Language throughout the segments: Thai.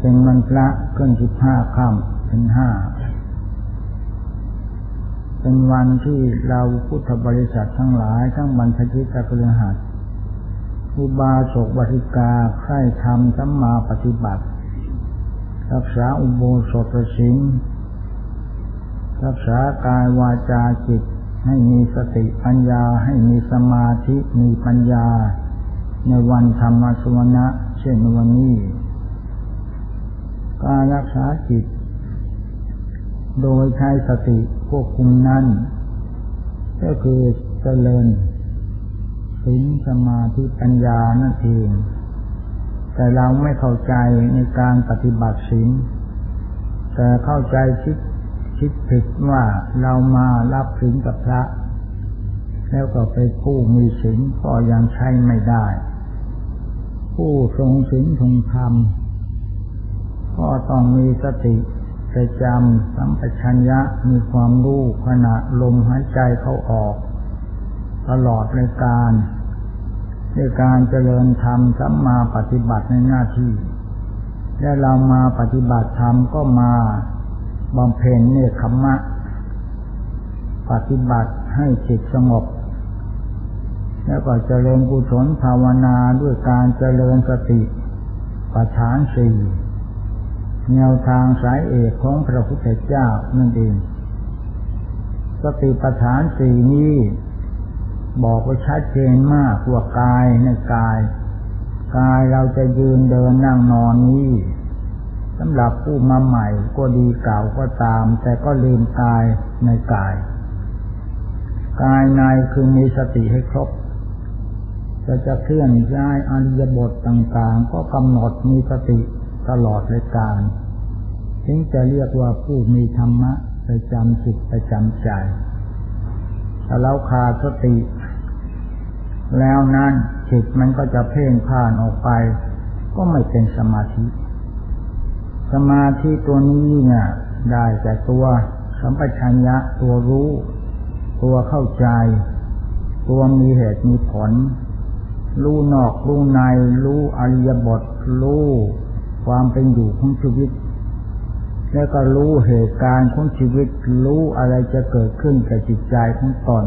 เป็นวันพระขึ้นสิบห้าค่ำเป็นห้า เป็นวันที่เราพุทธบริษัททั้งหลายทั้งบรรพชิตกฤหัสอุบาสกบริกาใคร่ทำสัมมาปฏิบัติ รักษาอุโบสถศีลรักษากายวาจาจิตให้มีสติปัญญาให้มีสมาธิมีปัญญา ในวันธรรมสวนะเช่นวันนี้ารรักษาจิต โดยใช้สติควบคุมนั้น ก็คือเจริญศีลสมาธิปัญญานั่นเอง แต่เราไม่เข้าใจในการปฏิบัติศีลแต่เข้าใจคิดคิดผิดว่าเรามารับศีลกับพระ แล้วก็ไปผู้มีศีลก็ยังใช้ไม่ได้ ผู้ทรงศีลทรงธรรม ก็ต้องมีสติประจำสัมปชัญญะมีความรู้ขณะลมหายใจเข้าออก ตลอดในการในการเจริญธรรมสัมมาปฏิบัติในหน้าที่ และเรามาปฏิบัติธรรมก็มาบำเพ็ญเนคขมะ ปฏิบัติให้จิตสงบ แล้วก็เจริญกุศลภาวนาด้วยการเจริญสติปัฏฐานสี่ แนวทางสายเอกของพระพุทธเจ้านั่นเอง สติปัฏฐานสี่นี้บอกไว้ชัดเจนมากว่ากายในกาย กายเราจะยืนเดินนั่งนอนนี้สำหรับผู้มาใหม่ก็ดีเก่าก็ตาม แต่ก็ลืมกายในกาย กายในคือมีสติให้ครบจะจะเคลื่อนย้ายอริยบทต่างๆ ก็กำหนดมีสติ ตลอดเลยการถึงจะเรียกว่าผู้มีธรรมะประจำจิตประจำใจถ้าเราขาดสติ แล้วนั้นจิตมันก็จะเพ่งผ่านออกไป ก็ไม่เป็นสมาธิ สมาธิตัวนี้เนี่ยได้แต่ตัวสัมปชัญญะตัวรู้ ตัวเข้าใจ ตัวมีเหตุมีผล รู้นอกรู้ใน รู้อริยบท รู้ ความเป็นอยู่ของชีวิต แล้วก็รู้เหตุการณ์ของชีวิต รู้อะไรจะเกิดขึ้นกับจิตใจของตน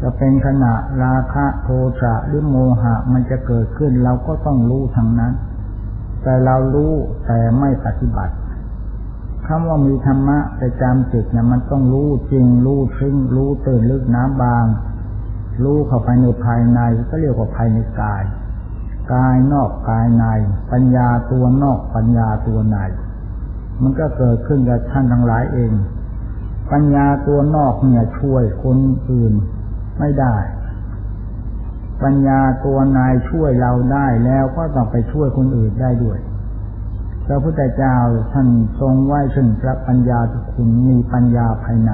จะเป็นขณะราคะโทสะหรือโมหะมันจะเกิดขึ้น เราก็ต้องรู้ทั้งนั้น แต่เรารู้แต่ไม่ปฏิบัติคำว่ามีธรรมะประจำจิตเนี่ยมันต้องรู้จริง รู้ซึ้งรู้ตื่นลึกน้ำบาง รู้เข้าไปในภายในก็เรียกว่าภายในกาย กายนอกกายใน ปัญญาตัวนอกปัญญาตัวใน มันก็เกิดขึ้นกับท่านทั้งหลายเอง ปัญญาตัวนอกเนี่ยช่วยคนอื่นไม่ได้ ปัญญาตัวนายช่วยเราได้แล้วก็ต้องไปช่วยคนอื่นได้ด้วยพระพุทธเจ้าท่านทรงไว้ซึ่งพระปัญญาทุกคุณมีปัญญาภายใน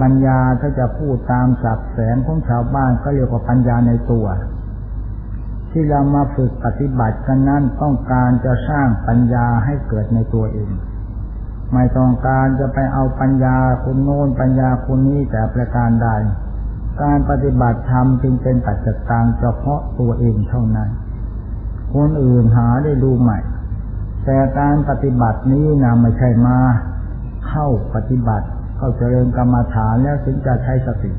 ปัญญาถ้าจะพูดตามศัพท์แสงของชาวบ้านก็เรียกว่าปัญญาในตัว ที่เรามาฝึกปฏิบัติกันนั้นต้องการจะสร้างปัญญาให้เกิดในตัวเอง ไม่ต้องการจะไปเอาปัญญาคนโน้นปัญญาคนนี้แต่ประการใด การปฏิบัติธรรมจึงเป็นปัจจตังเฉพาะตัวเองเท่านั้น คนอื่นหาได้ดูใหม่ แต่การปฏิบัตินี้นะไม่ใช่มา เข้าปฏิบัติเข้าเจริญกรรมฐานแล้วถึงจะใช้สติ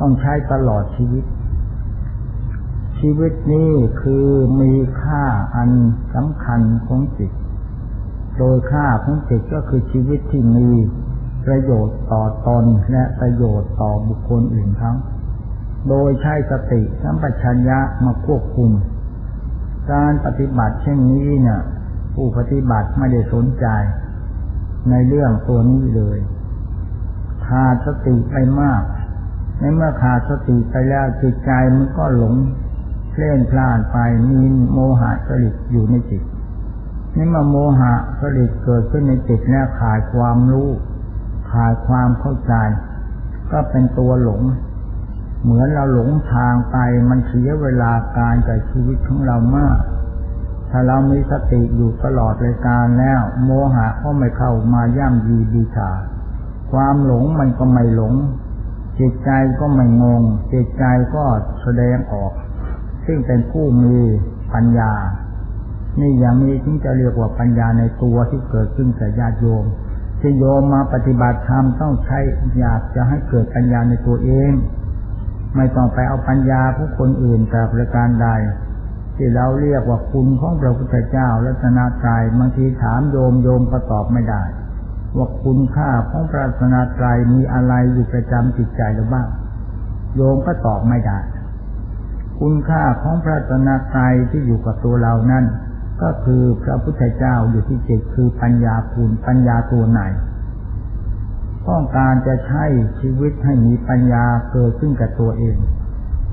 ต้องใช้ตลอดชีวิต ชีวิตนี้คือมีค่าอันสำคัญของจิต โดยค่าของจิตก็คือชีวิตที่มีประโยชน์ต่อตนและประโยชน์ต่อบุคคลอื่นทั้ง โดยใช้สติสัมปชัญญะมาควบคุม การปฏิบัติเช่นนี้เนี่ยผู้ปฏิบัติไม่ได้สนใจ ในเรื่องตัวนี้เลยขาดสติไปมาก ในเมื่อขาดสติไปแล้วจิตใจมันก็หลง เคลื่อนพลานไปมีโมหะสลิดอยู่ในจิตนี่มาโมหะสลิดเกิดขึ้นในจิตแล้วขาดความรู้ ขาดความเข้าใจ ก็เป็นตัวหลง เหมือนเราหลงทางไปมันเสียเวลาการกับชีวิตของเรามาก ถ้าเรามีสติอยู่ตลอดรายการแล้ว โมหะก็ไม่เข้ามาย่ำยีดีชาความหลงมันก็ไม่หลง จิตใจก็ไม่งง จิตใจก็แสดงออก ซึ่งเป็นผู้มีปัญญา นี่อย่างนี้ถึงจะเรียกว่าปัญญาในตัวที่เกิดขึ้นกับญาติโยมที่โยมมาปฏิบัติธรรมต้องใช้อยากจะให้เกิดปัญญาในตัวเอง ไม่ต้องไปเอาปัญญาของคนอื่นแต่ประการใด ที่เราเรียกว่าคุณของพระพุทธเจ้ารัตนาตรัยบางทีถามโยมโยมก็ตอบไม่ได้ ว่าคุณค่าของพระรัตนาตรัยมีอะไรอยู่ประจำจิตใจหรือบ้าง โยมก็ตอบไม่ได้ คุณค่าของพระรัตนาตรัยที่อยู่กับตัวเรานั่นก็คือพระพุทธเจ้าอยู่ที่จิตคือปัญญาคุณปัญญาตัวไหนต้องการจะใช้ชีวิตให้มีปัญญาเกิดขึ้นกับตัวเอง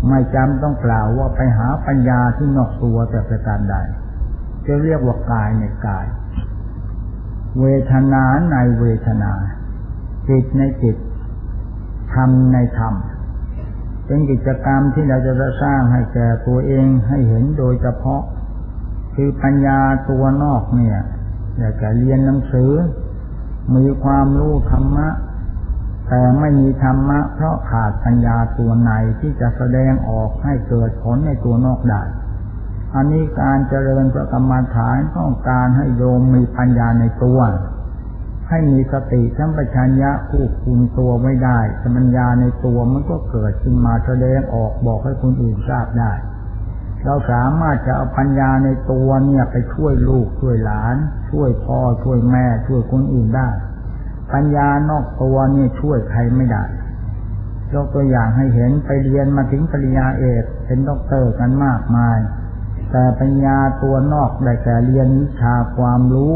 ไม่จำต้องกล่าวว่าไปหาปัญญาที่นอกตัวแต่ประการใดจะเรียกว่ากายในกาย เวทนาในเวทนา จิตในจิตธรรมในธรรม เป็นกิจกรรมที่เราจะสร้างให้แก่ตัวเองให้เห็นโดยเฉพาะ คือปัญญาตัวนอกเนี่ย อยากจะเรียนหนังสือ มีความรู้ธรรมะ แต่ไม่มีธรรมะ เพราะขาดปัญญาตัวในที่จะแสดงออกให้เกิดผลในตัวนอกได้อันนี้การเจริญพระกรรมฐานต้องการให้โยมมีปัญญาในตัว ให้มีสติสัมปชัญญะควบคุมตัวไว้ได้ปัญญาในตัวมันก็เกิดขึ้นมาแสดงออกบอกให้คนอื่นทราบได้ เราสามารถจะเอาปัญญาในตัวเนี่ยไปช่วยลูกช่วยหลาน ช่วยพ่อช่วยแม่ช่วยคนอื่นได้ ปัญญานอกตัวเนี่ยช่วยใครไม่ได้ยกตัวอย่างให้เห็นไปเรียนมาถึงปริญญาเอกเป็นด็อกเตอร์กันมากมาย แต่ปัญญาตัวนอกได้แต่เรียนวิชาความรู้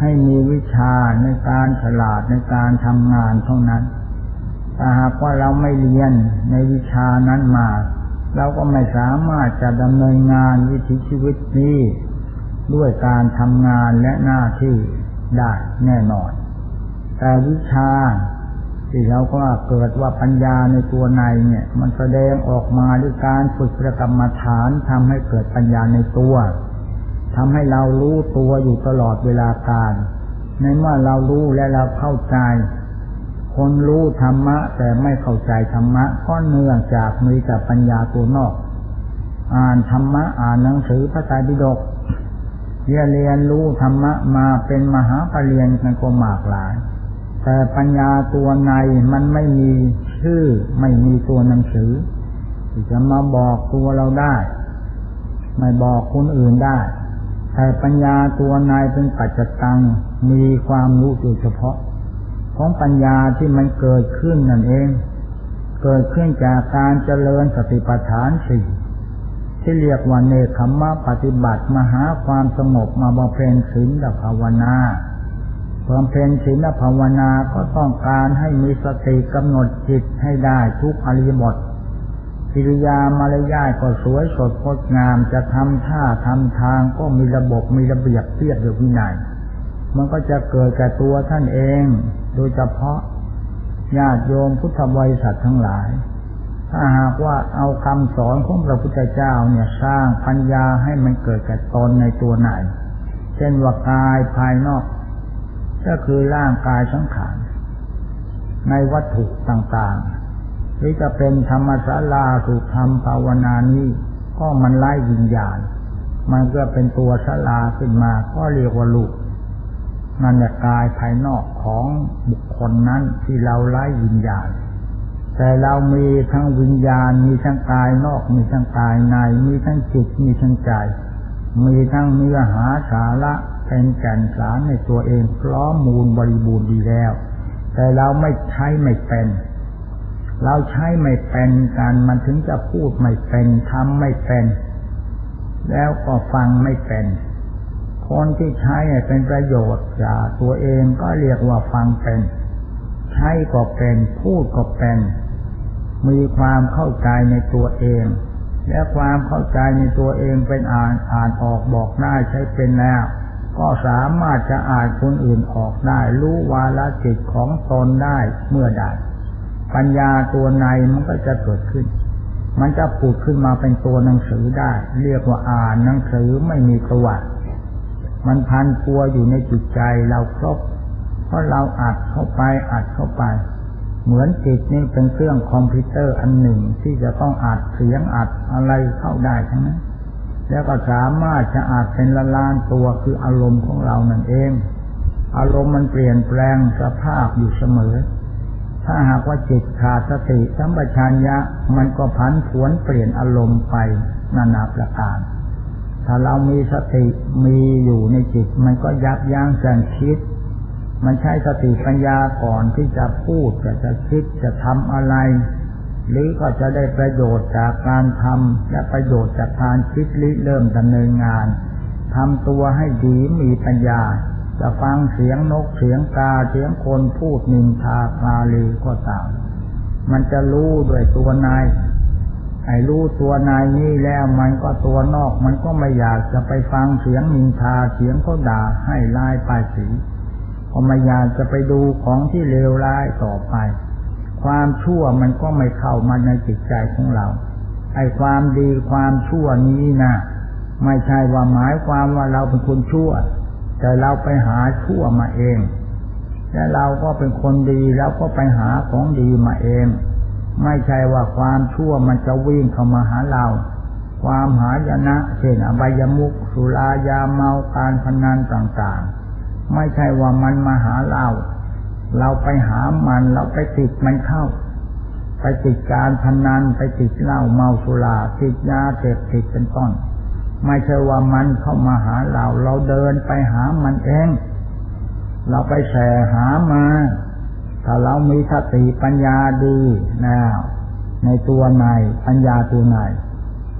ให้มีวิชาในการฉลาดในการทำงานเท่านั้นถ้าหากว่าเราไม่เรียนในวิชานั้นมา เราก็ไม่สามารถจะดำเนินงานวิถีชีวิตนี้ ด้วยการทำงานและหน้าที่ได้แน่นอน แต่วิชาที่เราก็เกิดว่าปัญญาในตัวในเนี่ย มันแสดงออกมาด้วยการฝึกประกรรมฐานทำให้เกิดปัญญาในตัว ทำให้เรารู้ตัวอยู่ตลอดเวลาการ ในเมื่อเรารู้และเราเข้าใจ คนรู้ธรรมะ แต่ไม่เข้าใจธรรมะก็เนื่องจากมีแต่ปัญญาตัวนอก อ่านธรรมะอ่านหนังสือพระไตรปิฎกเรียนเรียนรู้ธรรมะมาเป็นมหาปรริญญาก็มากหลาย แต่ปัญญาตัวในมันไม่มีชื่อไม่มีตัวหนังสือที่จะมาบอกตัวเราได้ ไม่บอกคนอื่นได้ แต่ปัญญาตัวในเป็นปัจจตังมีความรู้โดยเฉพาะ ของปัญญาที่มันเกิดขึ้นนั่นเอง เกิดขึ้นจากการเจริญสติปัฏฐานสี่ที่เรียกว่าเนคขมะปฏิบัติมหาความสงบมาบำเพ็ญศีลภาวนาบำเพ็ญศีลภาวนาก็ต้องการให้มีสติกำหนดจิตให้ได้ทุกอริยบท กิริยามารยาทก็สวยสดงดงามจะทำท่าทำทางก็มีระบบมีระเบียบเรียบอยู่วินัยมันก็จะเกิดแก่ตัวท่านเอง โดยเฉพาะญาติโยมพุทธบริษัททั้งหลาย ถ้าหากว่าเอาคำสอนของพระพุทธเจ้าเนี่ยสร้างปัญญาให้มันเกิดแก่ตนในตัวไหน เช่นว่ากายภายนอก ก็คือร่างกายสังขารในวัตถุต่างๆ รือจะเป็นธรรมศาลาสุธรรมภาวนานี้ ก็มันไล่วิญญาณ มันก็เป็นตัวศาลาขึ้นมาก็เรียกว่าลูกนั่นแหละกายภายนอกของบุคคลนั้นที่เราไล่วิญญาณ แต่เรามีทั้งวิญญาณ มีทั้งกายนอก มีทั้งกายใน มีทั้งจิต มีทั้งใจ มีทั้งเนื้อหาสาระเป็นแก่นสารในตัวเองพร้อมมูลบริบูรณ์ดีแล้ว แต่เราไม่ใช้ไม่เป็น เราใช้ไม่เป็นการมันถึงจะพูดไม่เป็นทำไม่เป็น แล้วก็ฟังไม่เป็นคนที่ใช้เป็นประโยชน์จากตัวเองก็เรียกว่าฟังเป็น ใช้ก็เป็นพูดก็เป็น มีความเข้าใจในตัวเอง และความเข้าใจในตัวเองเป็นอ่านอ่านออกบอกได้ใช้เป็นแล้ว ก็สามารถจะอ่านคนอื่นออกได้ รู้วาลจิตของตนได้เมื่อใด ปัญญาตัวในมันก็จะเกิดขึ้น มันจะปูดขึ้นมาเป็นตัวหนังสือได้ เรียกว่าอ่านหนังสือไม่มีตัวมันพันตัวอยู่ในจิตใจเราครบ เพราะเราอัดเข้าไปอัดเข้าไป เหมือนจิตนี่เป็นเครื่องคอมพิวเตอร์อันหนึ่งที่จะต้องอัดเสียงอัดอะไรเข้าได้ทั้งนั้น แล้วก็สามารถจะอาจเป็นละลานตัวคืออารมณ์ของเรานั่นเอง อารมณ์มันเปลี่ยนแปลงสภาพอยู่เสมอ ถ้าหากว่าจิตขาดสติสัมปชัญญะมันก็พันผวนเปลี่ยนอารมณ์ไปนานาประการ ถ้าเรามีสติมีอยู่ในจิต มันก็ยับยั้งการคิด มันใช้สติปัญญาก่อนที่จะพูดจะจะคิดจะทำอะไร หรือก็จะได้ประโยชน์จากการทำและประโยชน์จากการคิดลิเริ่มดำเนินงานทำตัวให้ดีมีปัญญา จะฟังเสียงนกเสียงกาเสียงคนพูดนินทาคาลีก็ตามมันจะรู้ด้วยตัวนายไอ้รู้ตัวนายนี่แล้วมันก็ตัวนอก มันก็ไม่อยากจะไปฟังเสียงนินทาเสียงเขาด่าให้ลายปลายสีก็ไม่อยากจะไปดูของที่เลวร้ายต่อไป ความชั่วมันก็ไม่เข้ามาในจิตใจของเรา ไอ้ความดีความชั่วนี้นะไม่ใช่ว่าหมายความว่าเราเป็นคนชั่ว แต่เราไปหาชั่วมาเอง และเราก็เป็นคนดีเราก็ไปหาของดีมาเอง ไม่ใช่ว่าความชั่วมันจะวิ่งเข้ามาหาเรา ความหายนะเช่นอบายมุขสุรายาเมาการพนันต่างๆ ไม่ใช่ว่ามันมาหาเรา เราไปหามันเราไปติดมันเข้า ไปติดการพนันไปติดเหล้าเมาสุราติดยาเสพติดเป็นต้น ไม่ใช่ว่ามันเข้ามาหาเรา เราเดินไปหามันเอง เราไปแสหามา ถ้าเรามีสติปัญญาดีนะในตัวในปัญญาตัวใน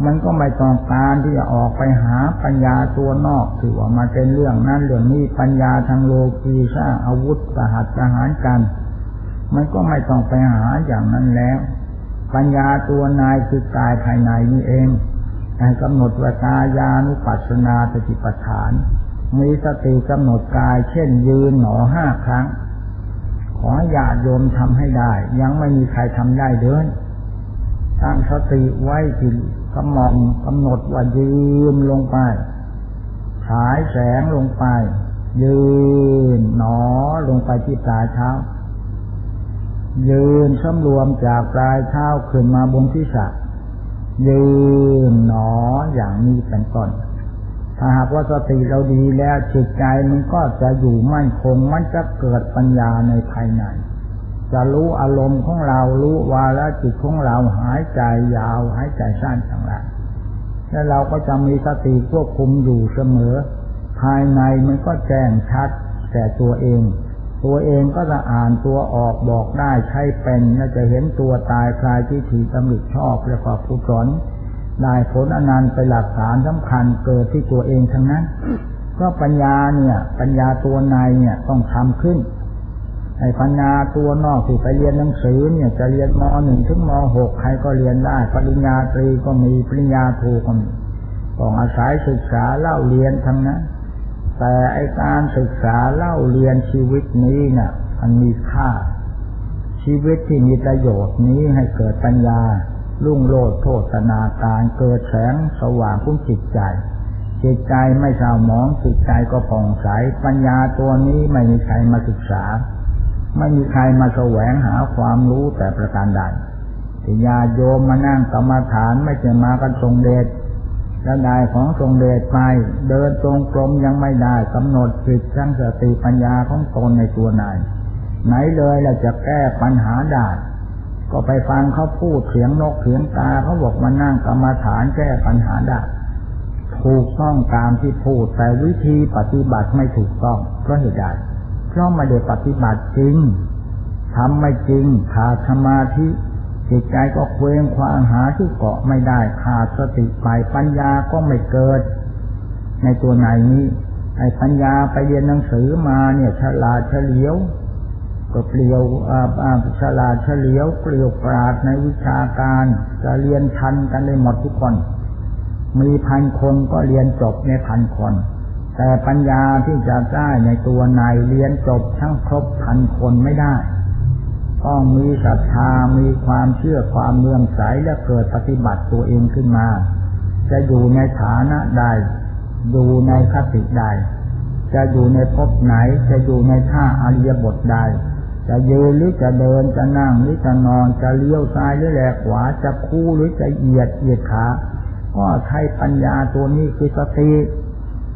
มันก็ไม่ต้องการที่จะออกไปหาปัญญาตัวนอกถือว่ามาเป็นเรื่องนั้นเรื่องนี้ปัญญาทางโลกีสร้างอาวุธสหัสหารกัน มันก็ไม่ต้องไปหาอย่างนั้นแล้ว ปัญญาตัวนายคือกายภายในนี่เอง ให้กำหนดวตายานุปัสสนาสติปัฏฐาน มีสติกำหนดกาย เช่นยืนหนอห้าครั้ง ขอญาติโยมทำให้ได้ ยังไม่มีใครทำได้เดินตั้งสติไว้ที่กำหนดกำหนดว่ายืนลงไป ฉายแสงลงไป ยืนหนอลงไปที่ปลายเท้า ยืนสำรวมจากปลายเท้าขึ้นมาบนที่สะ ยืนหนออย่างนี้เป็นต้น ถ้าหากว่าสติเราดีแล้วจิตใจมันก็จะอยู่มั่นคง มันจะเกิดปัญญาในภายใน จะรู้อารมณ์ของเรา รู้วาระจิตของเราหายใจยาว หายใจสั้นต่างๆแล้วเราก็จะมีสติควบคุมอยู่เสมอ ภายในมันก็แจ้งชัดแต่ตัวเอง ตัวเองก็จะอ่านตัวออกบอกได้ใช้เป็นและจะเห็นตัวตายคลายที่ถีตำหนิชอบแล้วก็ผู้สอนได้ผลอนันต์ไปหลักฐานสำคัญเกิดที่ตัวเองทั้งนั้นก็ปัญญาเนี่ย ปัญญาตัวในเนี่ยต้องทำขึ้นไอ้ปัญญาตัวนอกที่ไปเรียนหนังสือเนี่ยจะเรียนมหนึ่งถึงมหกใครก็เรียนได้ ปริญญาตรีก็มีปริญญาโทก็มีต้องอาศัยศึกษาเล่าเรียนทั้งนั้น แต่ไอการศึกษาเล่าเรียนชีวิตนี้เนี่ยมันมีค่า ชีวิตที่มีประโยชน์นี้ให้เกิดปัญญา ลุ่งโลดโทษนาการเกิดแสงสว่างพุ่งจิตใจ จิตใจไม่เศร้าหมองจิตใจก็ผ่องใส ปัญญาตัวนี้ไม่มีใครมาศึกษา ไม่มีใครมาแสวงหาความรู้แต่ประการใดที่ญาโยมมานั่งกรรมฐานไม่จะมากันทรงเดช แล้วได้ของทรงเดชไปเดินตรงกลมยังไม่ได้กำหนดจิตทั้งสติปัญญาของตนในตัวนายไหนเลยเราจะแก้ปัญหาได้ก็ไปฟังเขาพูดเสียงนกเสียงกาเขาบอกมานั่งกรรมฐานแก้ปัญหาได้ถูกต้องตามที่พูดแต่วิธีปฏิบัติไม่ถูกต้องเพราะเหตุใดเพราะไม่ได้ปฏิบัติจริงทำไม่จริงขาดสมาธิ จิตใจก็เคว้งคว้างหาที่เกาะไม่ได้ขาดสติไปปัญญาก็ไม่เกิด ในตัวไหนนี้ไอ้ปัญญาไปเรียนหนังสือมาเนี่ยฉลาดเฉลียวก็เปลี่ยวฉลาดเฉลียวเปลี่ยวปราดในวิชาการจะเรียนทันกันได้หมดทุกคน มีพันคนก็เรียนจบในพันคน แต่ปัญญาที่จะได้ในตัวนายเรียนจบทั้งครบพันคนไม่ได้ ต้องมีศรัทธามีความเชื่อความเมืองใสและเกิดปฏิบัติตัวเองขึ้นมา จะอยู่ในฐานะใดอยู่ในคติใด จะอยู่ในภพไหน จะอยู่ในท่าอริยบทใด จะยืนหรือจะเดินจะนั่งหรือจะนอนจะเลี้ยวซ้ายหรือแลกขวาจะคู่หรือจะเหยียดเหยียดขาก็ใช้ปัญญาตัวนี้คือสติ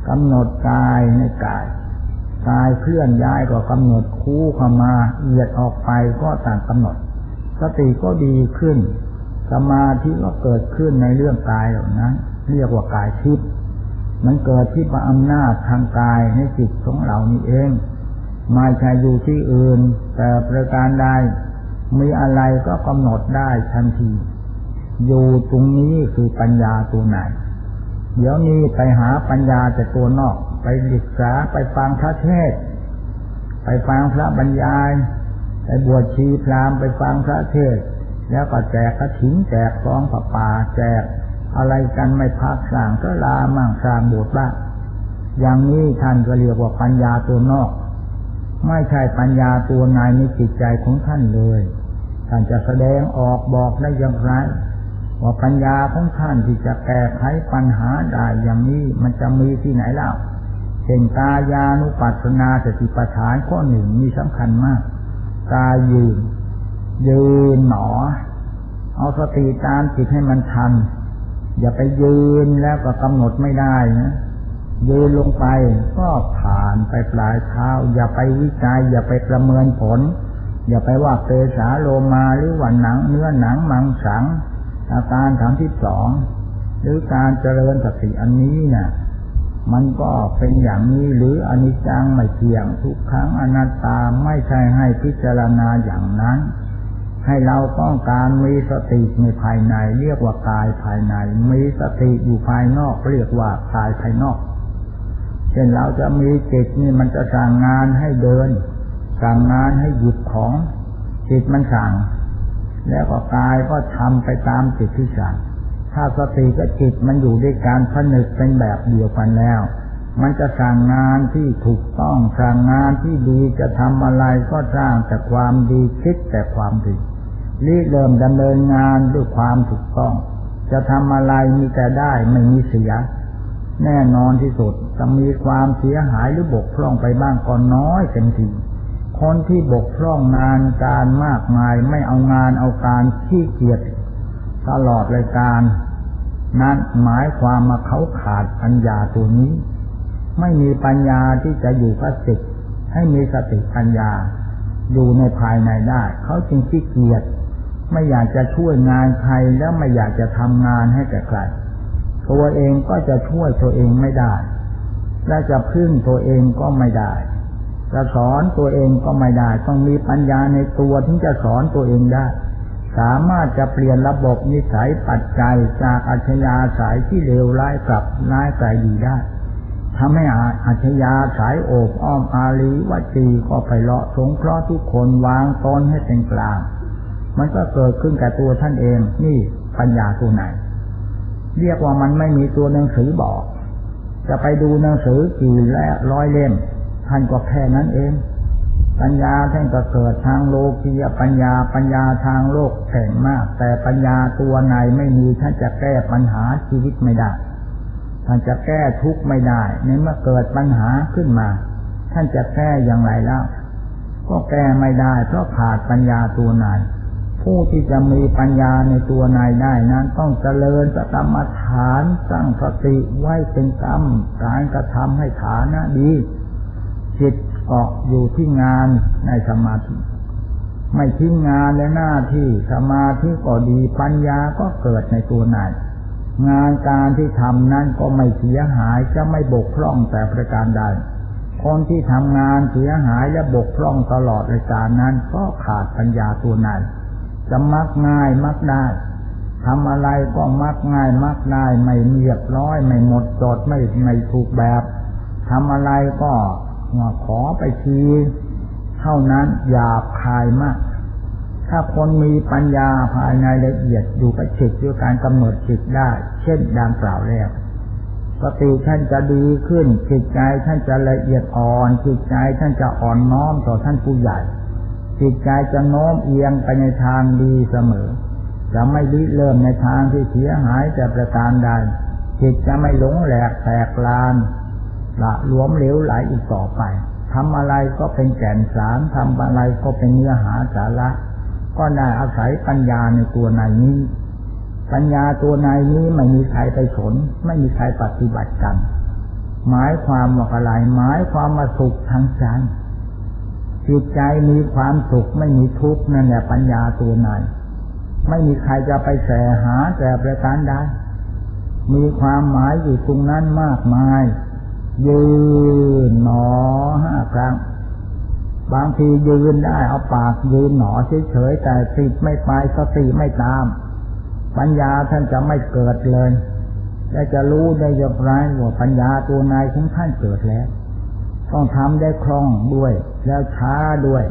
กำหนดกายในกาย กายเคลื่อนย้ายก็กำหนดคู่เข้ามาเอียดออกไปก็ต่างกำหนด สติก็ดีขึ้น สมาธิก็เกิดขึ้นในเรื่องกายเหล่านั้น เรียกว่ากายทิพย์มันเกิดที่ประอำนาจทางกายในจิตของเรานี่เองไม่ใช่อยู่ที่อื่น แต่ประการใดมีอะไรก็กำหนดได้ทันที อยู่ตรงนี้คือปัญญาตัวไหน เดี๋ยวนี้ไปหาปัญญาแต่ตัวนอก ไปศึกษาไปฟังพระเทศ ไปฟังพระบรรยาย ไปบวชชีพรามไปฟังพระเทศ แล้วก็แจกกระถิ่นแจกซองผ้าป่าแจกอะไรกันไม่พักสร้างก็ลามั่งสร้างโบสถ์บ้างอย่างนี้ท่านก็เรียกว่าปัญญาตัวนอก ไม่ใช่ปัญญาตัวในในจิตใจของท่านเลย ท่านจะแสดงออกบอกได้อย่างไรว่าปัญญาของท่านที่จะแก้ไขปัญหาได้อย่างนี้มันจะมีที่ไหนเล่า เช่นกายานุปัสสนาสติปัฏฐานข้อหนึ่งมีสำคัญมาก กายยืน ยืนหนอ เอาสติตามจิตให้มันทัน อย่าไปยืนแล้วก็กำหนดไม่ได้นะยืนลงไปก็ผ่านไปปลายเท้า อย่าไปวิจัย อย่าไปประเมินผล อย่าไปว่าเปสาโลมาหรือว่าหนังเนื้อหนังมังสังอาการฐานที่สองหรือการเจริญสติอันนี้นะ่ะ มันก็เป็นอย่างนี้หรืออนิจจังไม่เที่ยงทุกครั้งอนัตตาไม่ใช่ให้พิจารณาอย่างนั้น ให้เราต้องการมีสติในภายใน เรียกว่ากายภายใน มีสติอยู่ภายนอกเรียกว่ากายภายนอกเช่นเราจะมีจิตนี่มันจะสั่งงานให้เดิน สั่งงานให้หยุดของจิตมันสั่ง แล้วก็กายก็ทำไปตามจิตที่สั่ง ถ้าสติกับจิตมันอยู่ด้วยการผนึกเป็นแบบเดียวกันแล้ว มันจะสั่งงานที่ถูกต้องสั่งงานที่ดีจะทำอะไรก็สร้างแต่ความดีคิดแต่ความดีรีเริ่มดำเนินงานด้วยความถูกต้อง จะทำอะไรมีแต่ได้ไม่มีเสีย แน่นอนที่สุดจะมีความเสียหายหรือบกพร่องไปบ้างก็น้อยเต็มทีคนที่บกพร่องงานการมากมายไม่เอางานเอาการขี้เกียจตลอดรายการ นั้นหมายความมาเขาขาดปัญญาตัวนี้ ไม่มีปัญญาที่จะอยู่กับจิตให้มีสติปัญญาอยู่ในภายในได้ เขาจึงขี้เกียจไม่อยากจะช่วยงานใครแล้วไม่อยากจะทำงานให้แก่ใครตัวเองก็จะช่วยตัวเองไม่ได้ และจะพึ่งตัวเองก็ไม่ได้ จะสอนตัวเองก็ไม่ได้ ต้องมีปัญญาในตัวถึงจะสอนตัวเองได้ สามารถจะเปลี่ยนระบบนิสัยปัจจัยจากอัจยาสายที่เลวร้ายกลับร้ายกลายดีได้ทำให้อัจฉยาสายโอบอ้อมอาลีวัจีก็ไปเลาะสงเคราะห์ทุกคนวางตนให้เป็นกลาง มันก็เกิดขึ้นกับตัวท่านเอง นี่ปัญญาตัวไหน เรียกว่ามันไม่มีตัวหนังสือบอก จะไปดูหนังสือกี่และร้อยเล่ม ท่านก็แค่นั้นเอง ปัญญาท่านก็เกิดทางโลกียปัญญาปัญญาทางโลกแข็งมาก แต่ปัญญาตัวไหนไม่มีท่านจะแก้ปัญหาชีวิตไม่ได้ท่านจะแก้ทุกข์ไม่ได้ในเมื่อเกิดปัญหาขึ้นมา ท่านจะแก้อย่างไรแล้ว ก็แก้ไม่ได้เพราะขาดปัญญาตัวไหนผู้ที่จะมีปัญญาในตัวนายได้นั้น ต้องเจริญสตมฐานสร้างสติไว้เป็นกรรมการกระทำให้ฐานะดีจิต เกาะอยู่ที่งานในสมาธิ ไม่ทิ้งงานและหน้าที่สมาธิก็ดีปัญญาก็เกิดในตัวนายงานการที่ทำนั้นก็ไม่เสียหายจะไม่บกพร่องแต่ประการใดคนที่ทำงานเสียหายและบกพร่องตลอดรายการนั้นก็ขาดปัญญาตัวนายจะมักง่ายมักได้ทำอะไรก็มักง่ายมักได้ไม่เรียบร้อย ไม่หมดจดไม่ไม่ถูกแบบทำอะไรก็ ขอไปทีเท่านั้นหยาบคายมาก ถ้าคนมีปัญญาภายในละเอียดอยู่กับจิตด้วยการกำหนดจิตได้ เช่นดังกล่าวแล้วสติท่านจะดีขึ้นจิตใจท่านจะละเอียดอ่อนจิตใจท่านจะอ่อนน้อมต่อท่านผู้ใหญ่จิตใจจะโน้มเอียงไปในทางดีเสมอ จะไม่ริเริ่มในทางที่เสียหายแต่ประการใดจิตจะไม่หลงแหลกแตกลาน ละหลวมเหลวไหลอีกต่อไปทำอะไรก็เป็นแก่นสารทำอะไรก็เป็นเนื้อหาสาระ ก็ได้อาศัยปัญญาในตัวในนี้ ปัญญาตัวในนี้ไม่มีใครไปสนไม่มีใครปฏิบัติกัน หมายความว่าอะไรหมายความมาสุขทางใจจิตใจมีความสุขไม่มีทุกข์นั่นแหละปัญญาตัวในไม่มีใครจะไปแสหาแต่ประการใดมีความหมายอยู่ตรงนั้นมากมาย ยืนหนอห้าครั้ง บางทียืนได้เอาปากยืนหนอเฉยๆแต่ติดไม่ไปสติไม่ตาม ปัญญาท่านจะไม่เกิดเลยและจะรู้ได้ยังไงว่าปัญญาตัวนายของท่านเกิดแล้ว ต้องทำได้คล่องด้วย แล้วช้าด้วย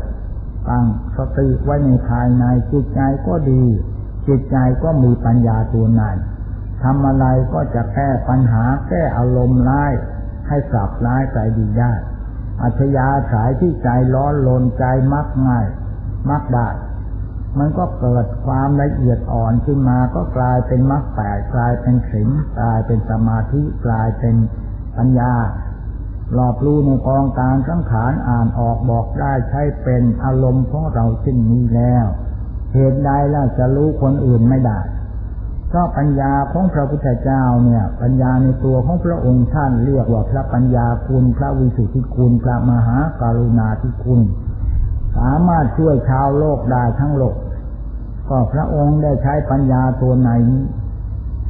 ตั้งสติไว้ในภายในจิตใจก็ดี จิตใจก็มีปัญญาตัวนายทำอะไรก็จะแก้ปัญหาแก้อารมณ์ร้าย ให้สับร้ายใจดีได้ อัจยาสายที่ใจร้อนลนใจมักง่าย มักได้มันก็เกิดความละเอียดอ่อนขึ้นมาก็กลายเป็นมรรคแปดกลายเป็นศีลกลายเป็นสมาธิกลายเป็นปัญญาหลอบรู้ในกองการสังขารอ่านออกบอกได้ใช้เป็นอารมณ์ของเราเช่นนี้แล้ว เหตุใดล่ะจะรู้คนอื่นไม่ได้ ก็ปัญญาของพระพุทธเจ้าเนี่ย ปัญญาในตัวของพระองค์ท่านเรียกว่าพระปัญญาคุณ พระวิสุทธิคุณ พระมหาการุณาธิคุณ สามารถช่วยชาวโลกได้ทั้งโลก ก็พระองค์ได้ใช้ปัญญาตัวไหน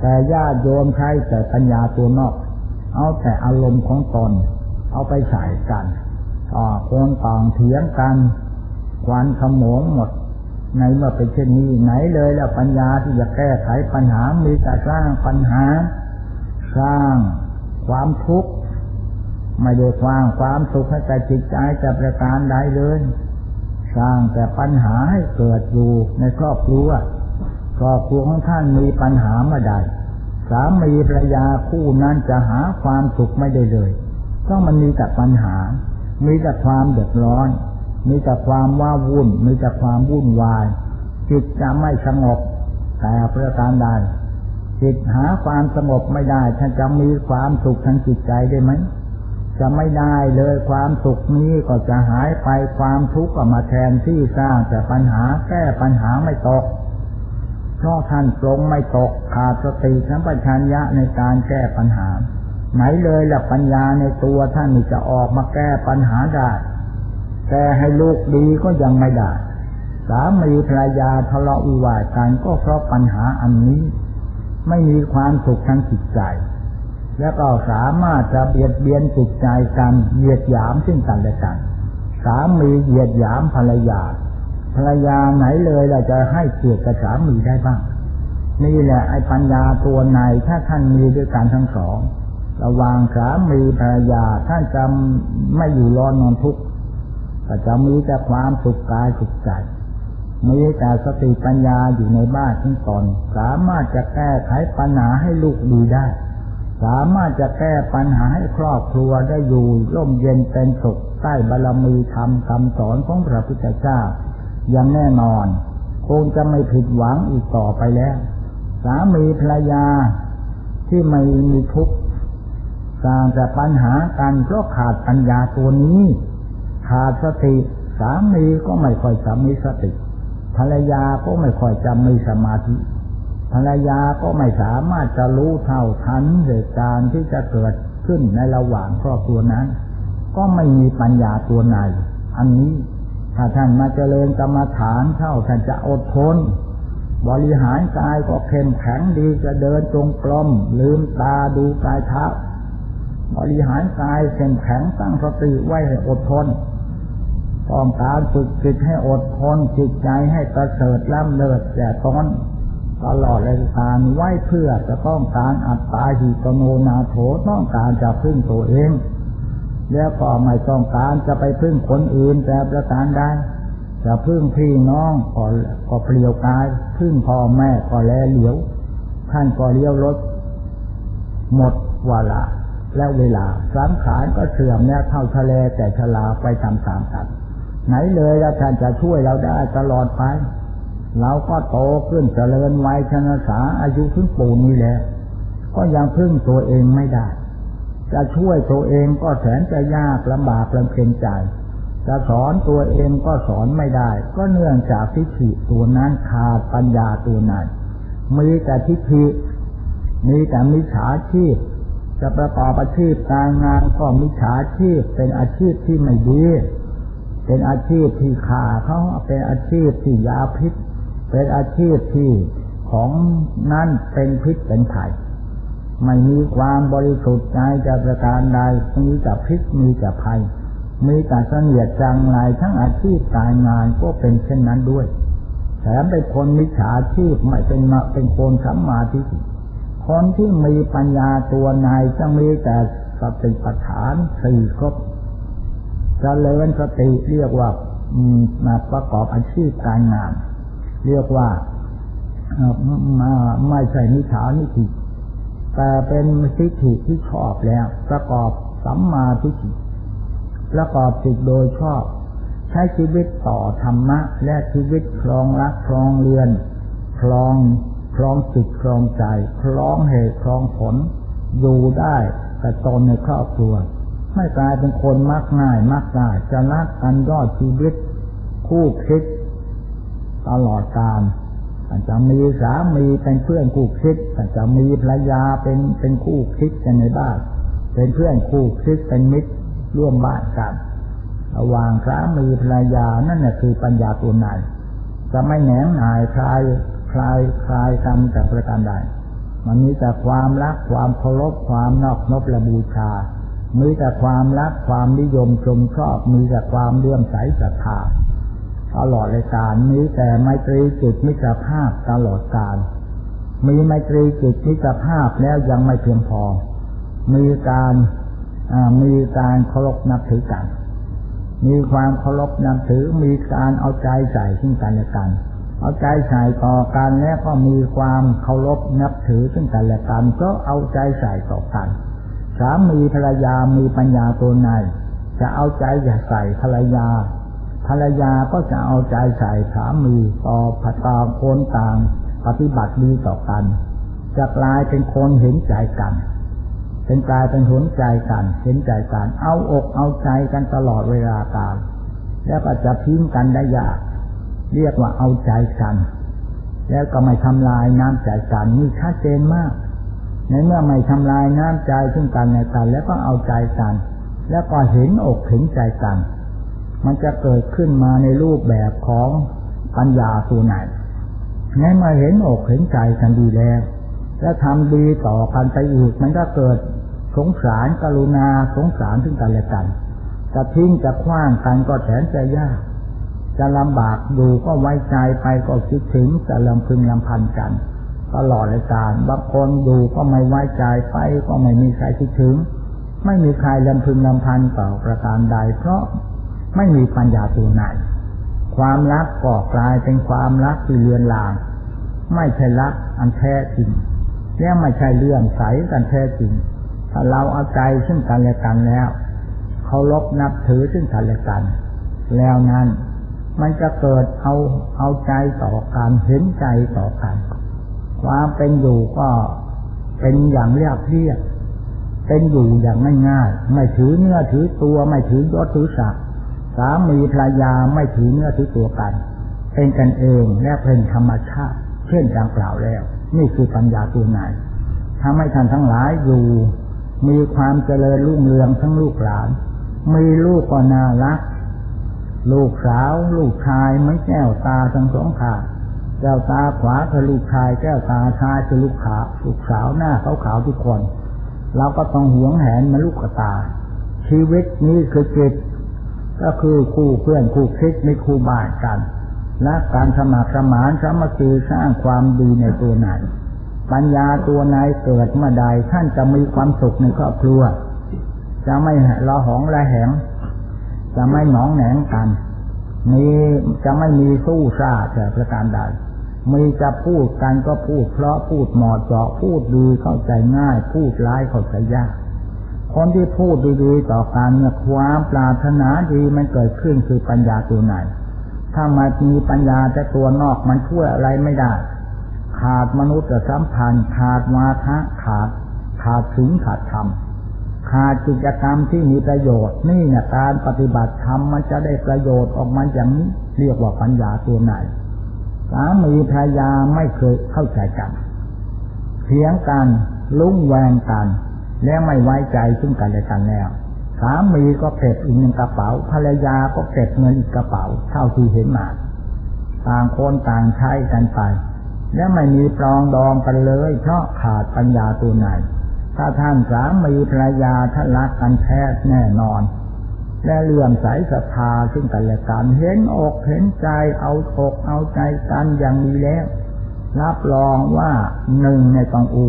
แต่ญาติโยมใช้แต่ปัญญาตัวนอก เอาแต่อารมณ์ของตนเอาไปใส่กันต่อคนต่างเถียงกันควันขโมงหมด ในเมื่อเป็นเช่นนี้ไหนเลยแล้วปัญญาที่จะแก้ไขปัญหา มีแต่สร้างปัญหา สร้างความทุกข์ไม่ได้สร้างความสุขให้แก่จิตใจจะประการใดเลย สร้างแต่ปัญหาให้เกิดอยู่ในครอบครัวครอบครัวของท่านมีปัญหามาได้สามีภรรยาคู่นั้นจะหาความสุขไม่ได้เลย ต้องมันมีแต่ปัญหา มีแต่ความเดือดร้อน มีแต่ความว้าวุ่น มีแต่ความวุ่นวาย จิตจะไม่สงบ แต่ประการใดจิตหาความสงบไม่ได้ท่านจะมีความสุขทางจิตใจได้ไหม จะไม่ได้เลยความสุขนี้ก็จะหายไปความทุกข์ก็มาแทนที่สร้างแต่ปัญหาแก้ปัญหาไม่ตก เพราะท่านปรงไม่ตกขาดสติสัมปชัญญะในการแก้ปัญหา ไหนเลยละปัญญาในตัวท่านจะออกมาแก้ปัญหาได้ แก้ให้ลูกดีก็ยังไม่ได้ สามีภรรยาทะเลาะวิวาทกันก็เพราะปัญหาอันนี้ ไม่มีความสุขทางจิตใจ แล้วก็สามารถจะเบียดเบียนจิตใจกันเหยียดหยามซึ่งกันและกัน สามีเหยียดหยามภรรยา ภรรยาไหนเลยเราจะให้เกียรติกับสามีได้บ้าง นี่แหละไอ้ปัญญาตัวในถ้าท่านมีด้วยการทั้งสองระวางสามีภรรยาท่านจะไม่อยู่ร้อนนอนทุกข์ แต่จะมีแต่ความสุขกายสุขใจมีแต่สติปัญญาอยู่ในบ้านทั้งตอน สามารถจะแก้ไขปัญหาให้ลูกดีได้ สามารถจะแก้ปัญหาให้ครอบครัวได้อยู่ร่มเย็นเป็นสุขใต้บารมีธรรมคำสอนของพระพุทธเจ้าอย่างแน่นอน คงจะไม่ผิดหวังอีกต่อไปแล้ว สามีภรรยาที่ไม่มีทุกข์สร้างแต่ปัญหากันเพราะขาดปัญญาตัวนี้ ขาดสติ สามีก็ไม่ค่อยจะมีสติ ภรรยาก็ไม่ค่อยจะมีสมาธิ ภรรยาก็ไม่สามารถจะรู้เท่าทันเหตุการณ์ที่จะเกิดขึ้นในระหว่างครอบครัวนั้น ก็ไม่มีปัญญาตัวไหน อันนี้ถ้าท่านมาเจริญกรรมฐานเท่าท่านจะอดทน บริหารกายก็เข้มแข็งดีจะเดินจงกรมลืมตาดูกายเท้าบริหารกายเข็มแข็งตั้งสติไว้ให้อดทน ต้องการฝึกจิตให้อดทนจิตใจให้ประเสริฐล้ำเลิศแต่ตอนตลอดเลยการไหวเพื่อจะต้องการอัตตาหิตโนนาโถต้องการจะพึ่งตัวเอง แล้วก็ไม่ต้องการจะไปพึ่งคนอื่นแต่ประการใดจะพึ่งพี่น้องก็ก็เปลี่ยวกาย พึ่งพ่อแม่ก็แลเหลียว ท่านก็เลี้ยวรถ หมดวาระและเวลาสังขารก็เสื่อมเนี่ยเท่าทะเลแต่ชลาไปตามๆกัน ไหนเลยแล้วท่านจะช่วยเราได้ตลอดไป เราก็โตขึ้นเจริญวัยชนสาอายุขึ้นปูนนี้แล้ว ก็ยังพึ่งตัวเองไม่ได้ จะช่วยตัวเองก็แสนจะยากลำบากลำเค็ญใจ จะสอนตัวเองก็สอนไม่ได้ ก็เนื่องจากทิฏฐิตัวนั้นขาดปัญญาตัวนั้นมีแต่ทิฏฐิมีแต่มิจฉาชีพจะประกอบอาชีพการงานก็มิจฉาชีพเป็นอาชีพที่ไม่ดี เป็นอาชีพที่ขาเขาเป็นอาชีพที่ยาพิษ เป็นอาชีพที่ของนั่นเป็นพิษเป็นไผ่ไม่มีความบริสุทธิ์ใจจะประการใดมีแต่พิษมีแต่ภัย มีแต่เสนียดจังไรทั้งอาชีพการงานก็เป็นเช่นนั้นด้วยแถมเป็นคนมิจฉาชีพไม่เป็นมาเป็นคนสัมมาทิฏฐิคนที่มีปัญญาตัวนายจะมีแต่สติปัฏฐานสี่ครบ จะเลนสติเรียกว่ามาประกอบอาชีพการงาน เรียกว่าไม่ใช่นิถานิธิแต่เป็นทิฏฐิที่ชอบแล้ว ประกอบสัมมาทิฏฐิประกอบจิตโดยชอบ ใช้ชีวิตต่อธรรมะ และชีวิตครองรักครองเรือนครองครองจิตครองใจครองเหตุครองผล อยู่ได้แต่ตนในครอบครัว ไม่กลายเป็นคนมักง่ายมักง่ายจะรักกันยอดชีวิต คู่คิด ตลอดกาลอาจจะมีสามีเป็นเพื่อนคู่คิดอาจจะมีภรรยาเป็นเป็นคู่คิดกันในบ้านเป็นเพื่อนคู่คิดเป็นมิตรร่วมบ้านกันระหว่างสามีภรรยานั่นแหละคือปัญญาตัวไหนจะไม่แหนงหายคลายคลายคลายกันแต่ประการใดมันมีแต่ความรักความเคารพความนอบนบและบูชา มีแต่ความรักความนิยมชมชอบ มีแต่ความเลื่อมใสศรัทธาตลอดเลยการมีแต่ไมตรีจิตมิตรภาพตลอดการ มีไมตรีจิตมิตรภาพแล้วยังไม่เพียงพอ มีการมีการเคารพนับถือกัน มีความเคารพนับถือ มีการเอาใจใส่ซึ่งกันและกัน เอาใจใส่ต่อกันแล้วก็มีความเคารพนับถือซึ่งกันและกัน ก็เอาใจใส่ต่อกัน สามีภรรยามีปัญญาตัวในจะเอาใจใส่ภรรยา ภรรยาก็จะเอาใจใส่สามีต่อผัดตาโคนต่างปฏิบัติดีต่อกัน จะกลายเป็นคนเห็นใจกัน เป็นกลายเป็นหุนใจกัน เห็นใจกัน เอาอกเอาใจกันตลอดเวลาตาม แล้วก็จะทิ้งกันได้ยาก เรียกว่าเอาใจกัน แล้วก็ไม่ทำลายน้ำใจกันนี่ชัดเจนมาก ในเมื่อไม่ทำลายน้ำใจซึ่งกันและกัน แล้วก็เอาใจกัน แล้วก็เห็นอกเห็นใจกัน มันจะเกิดขึ้นมาในรูปแบบของปัญญาตัวไหนแม้มาเห็นอกเห็นใจกันดีแล้วแล้วทำดีต่อกันไปอีก มันก็เกิดสงสารกรุณาสงสารถึงกันและกันจะทิ้งจะคว้างกันก็แสนจะยาก จะลำบากดูก็ไว้ใจไปก็คิดถึงจะลำพึงลำพันกัน ตลอดเลยการบางคนดูก็ไม่ไว้ใจไปก็ไม่มีใครคิดถึง ไม่มีใครลำพึงลำพันต่อประการใด เพราะไม่มีปัญญาตัวไหน ความรักก็กลายเป็นความรักที่เลือนลาง ไม่ใช่รักอันแท้จริงและไม่ใช่เรื่องใสกันแท้จริงถ้าเราเอาใจซึ่งกันและกันแล้วเคารพนับถือซึ่งกันและกัน แล้วนั้นมันจะเกิดเอาเอาใจต่อกันเห็นใจต่อกัน ความเป็นอยู่ก็เป็นอย่างเรียบเรียบเป็นอยู่อย่างง่ายๆ ไม่ถือเนื้อถือตัว ไม่ถือยศถือศักดิ์สามีภรรยาไม่ถือเนื้อถือตัวกัน เป็นกันเองและเป็นธรรมชาติ เช่นดังกล่าวแล้ว นี่คือปัญญาตัวไหนทำให้ท่านทั้งหลายอยู่ มีความเจริญรุ่งเรืองทั้งลูกหลาน มีลูกก็น่ารัก ลูกสาว ลูกชายไม่แก้วตาทั้งสองขาแก้วตาขวาคือลูกชาย แก้วตาซ้ายคือลูกขาลูกสาวหน้าขาวขาวทุกคน เราก็ต้องหวงแหนมาลูกกตา ชีวิตนี้คือจิตก็คือคู่เพื่อนคู่คิดในคู่บ้านกัน และการสมัครสมานสามัคคีสร้างความดีในตัวไหนปัญญาตัวไหนเกิดเมื่อใดท่านจะมีความสุขในครอบครัว จะไม่ละหองละแหง จะไม่หนองแหนงกันมีจะไม่มีสู้ซ่าแต่ประการใด มีจะพูดกันก็พูดเพราะพูดหมอดเจาะพูดดีเข้าใจง่าย พูดร้ายเข้าใจยากคนที่พูดดีๆต่อการเนี่ยความปรารถนาดีมันเกิดขึ้นคือปัญญาตัวไหน ถ้ามามีปัญญาแต่ตัวนอกมันช่วยอะไรไม่ได้ ขาดมนุษย์สัมพันธ์ ขาดวาทะขาด ขาดถึงขาดธรรมขาดกิจกรรมที่มีประโยชน์นี่เนี่ยการปฏิบัติธรรมมันจะได้ประโยชน์ออกมาอย่างนี้เรียกว่าปัญญาตัวไหน สามีภรรยาไม่เคยเข้าใจกันเถียงกันลุ้งแวงกัน แล้วไม่ไว้ใจซึ่งกันและกันแล้ว สามีก็เก็บอีกหนึ่งกระเป๋า ภรรยาก็เก็บเงินอีกกระเป๋า เท่าที่เห็นมา ต่างคนต่างใช้กันไป และไม่มีปรองดองกันเลย เพราะขาดปัญญาตัวไหน ถ้าท่านสามีภรรยาท่านรักกันแท้แน่นอน และเลื่อมใสศรัทธาซึ่งกันและกันเห็นอกเห็นใจเอาอกเอาใจกันอย่างดีแล้ว รับรองว่าหนึ่งในตองอู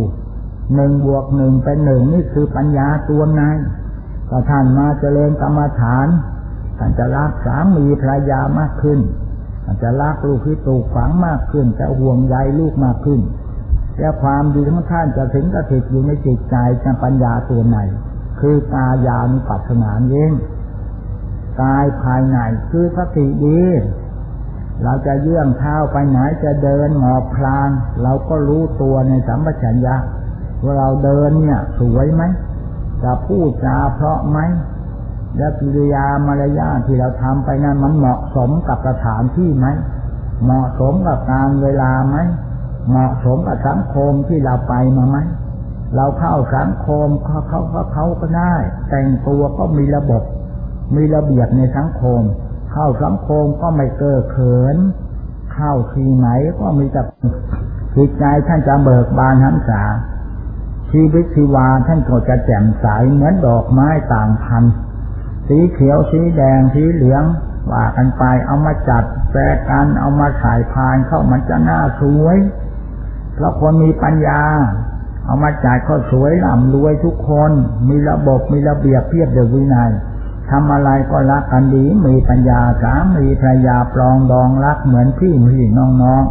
หนึ่งบวกหนึ่งเป็นหนึ่งนี่คือปัญญาตัวนายก็ท่านมาเจริญกรรมฐานท่านจะรักสามีภรรยามากขึ้นท่านจะรักลูกที่ตูกฝังมากขึ้น จะห่วงใยลูกมากขึ้นและความดีของท่านจะถึงกระถิอยู่ในจิตใจจะปัญญาตัวไหนคือกายานุปัสสนาเอง กายภายในคือสติดี เราจะเยื่องเท้าไปไหนจะเดินหมอบพลาน เราก็รู้ตัวในสัมปชัญญะว่าเราเดินเนี่ย สวยไหมจะพูดจาเพราะไหมและกิริยามารยาทที่เราทำไปนั้นมันเหมาะสมกับสถานที่ไหมเหมาะสมกับการเวลาไหมเหมาะสมกับสังคมที่เราไปมาไหมเราเข้าสังคมเขาเขาเขาเขาก็ได้ แต่งตัวก็มีระบบ มีระเบียบในสังคม เข้าสังคมก็ไม่เก้อเขิน เข้าทีไหนก็มีแต่จิตใจท่านจะเบิกบานหันษาชีวิตชีวาท่านก็จะแจ่มใสเหมือนดอกไม้ต่างพันสีเขียวสีแดงสีเหลืองว่ากันไปเอามาจัดแปรกันเอามาใส่พานเข้ามันจะน่าสวยเพราะคนมีปัญญา เอามาจ่ายก็สวยล่ำรวยทุกคน มีระบบมีระเบียบเพียบเดียววินัย ทำอะไรก็รักกันดี มีปัญญาสามีภรรยาปลองดองรักเหมือนพี่พี่น้องน้อง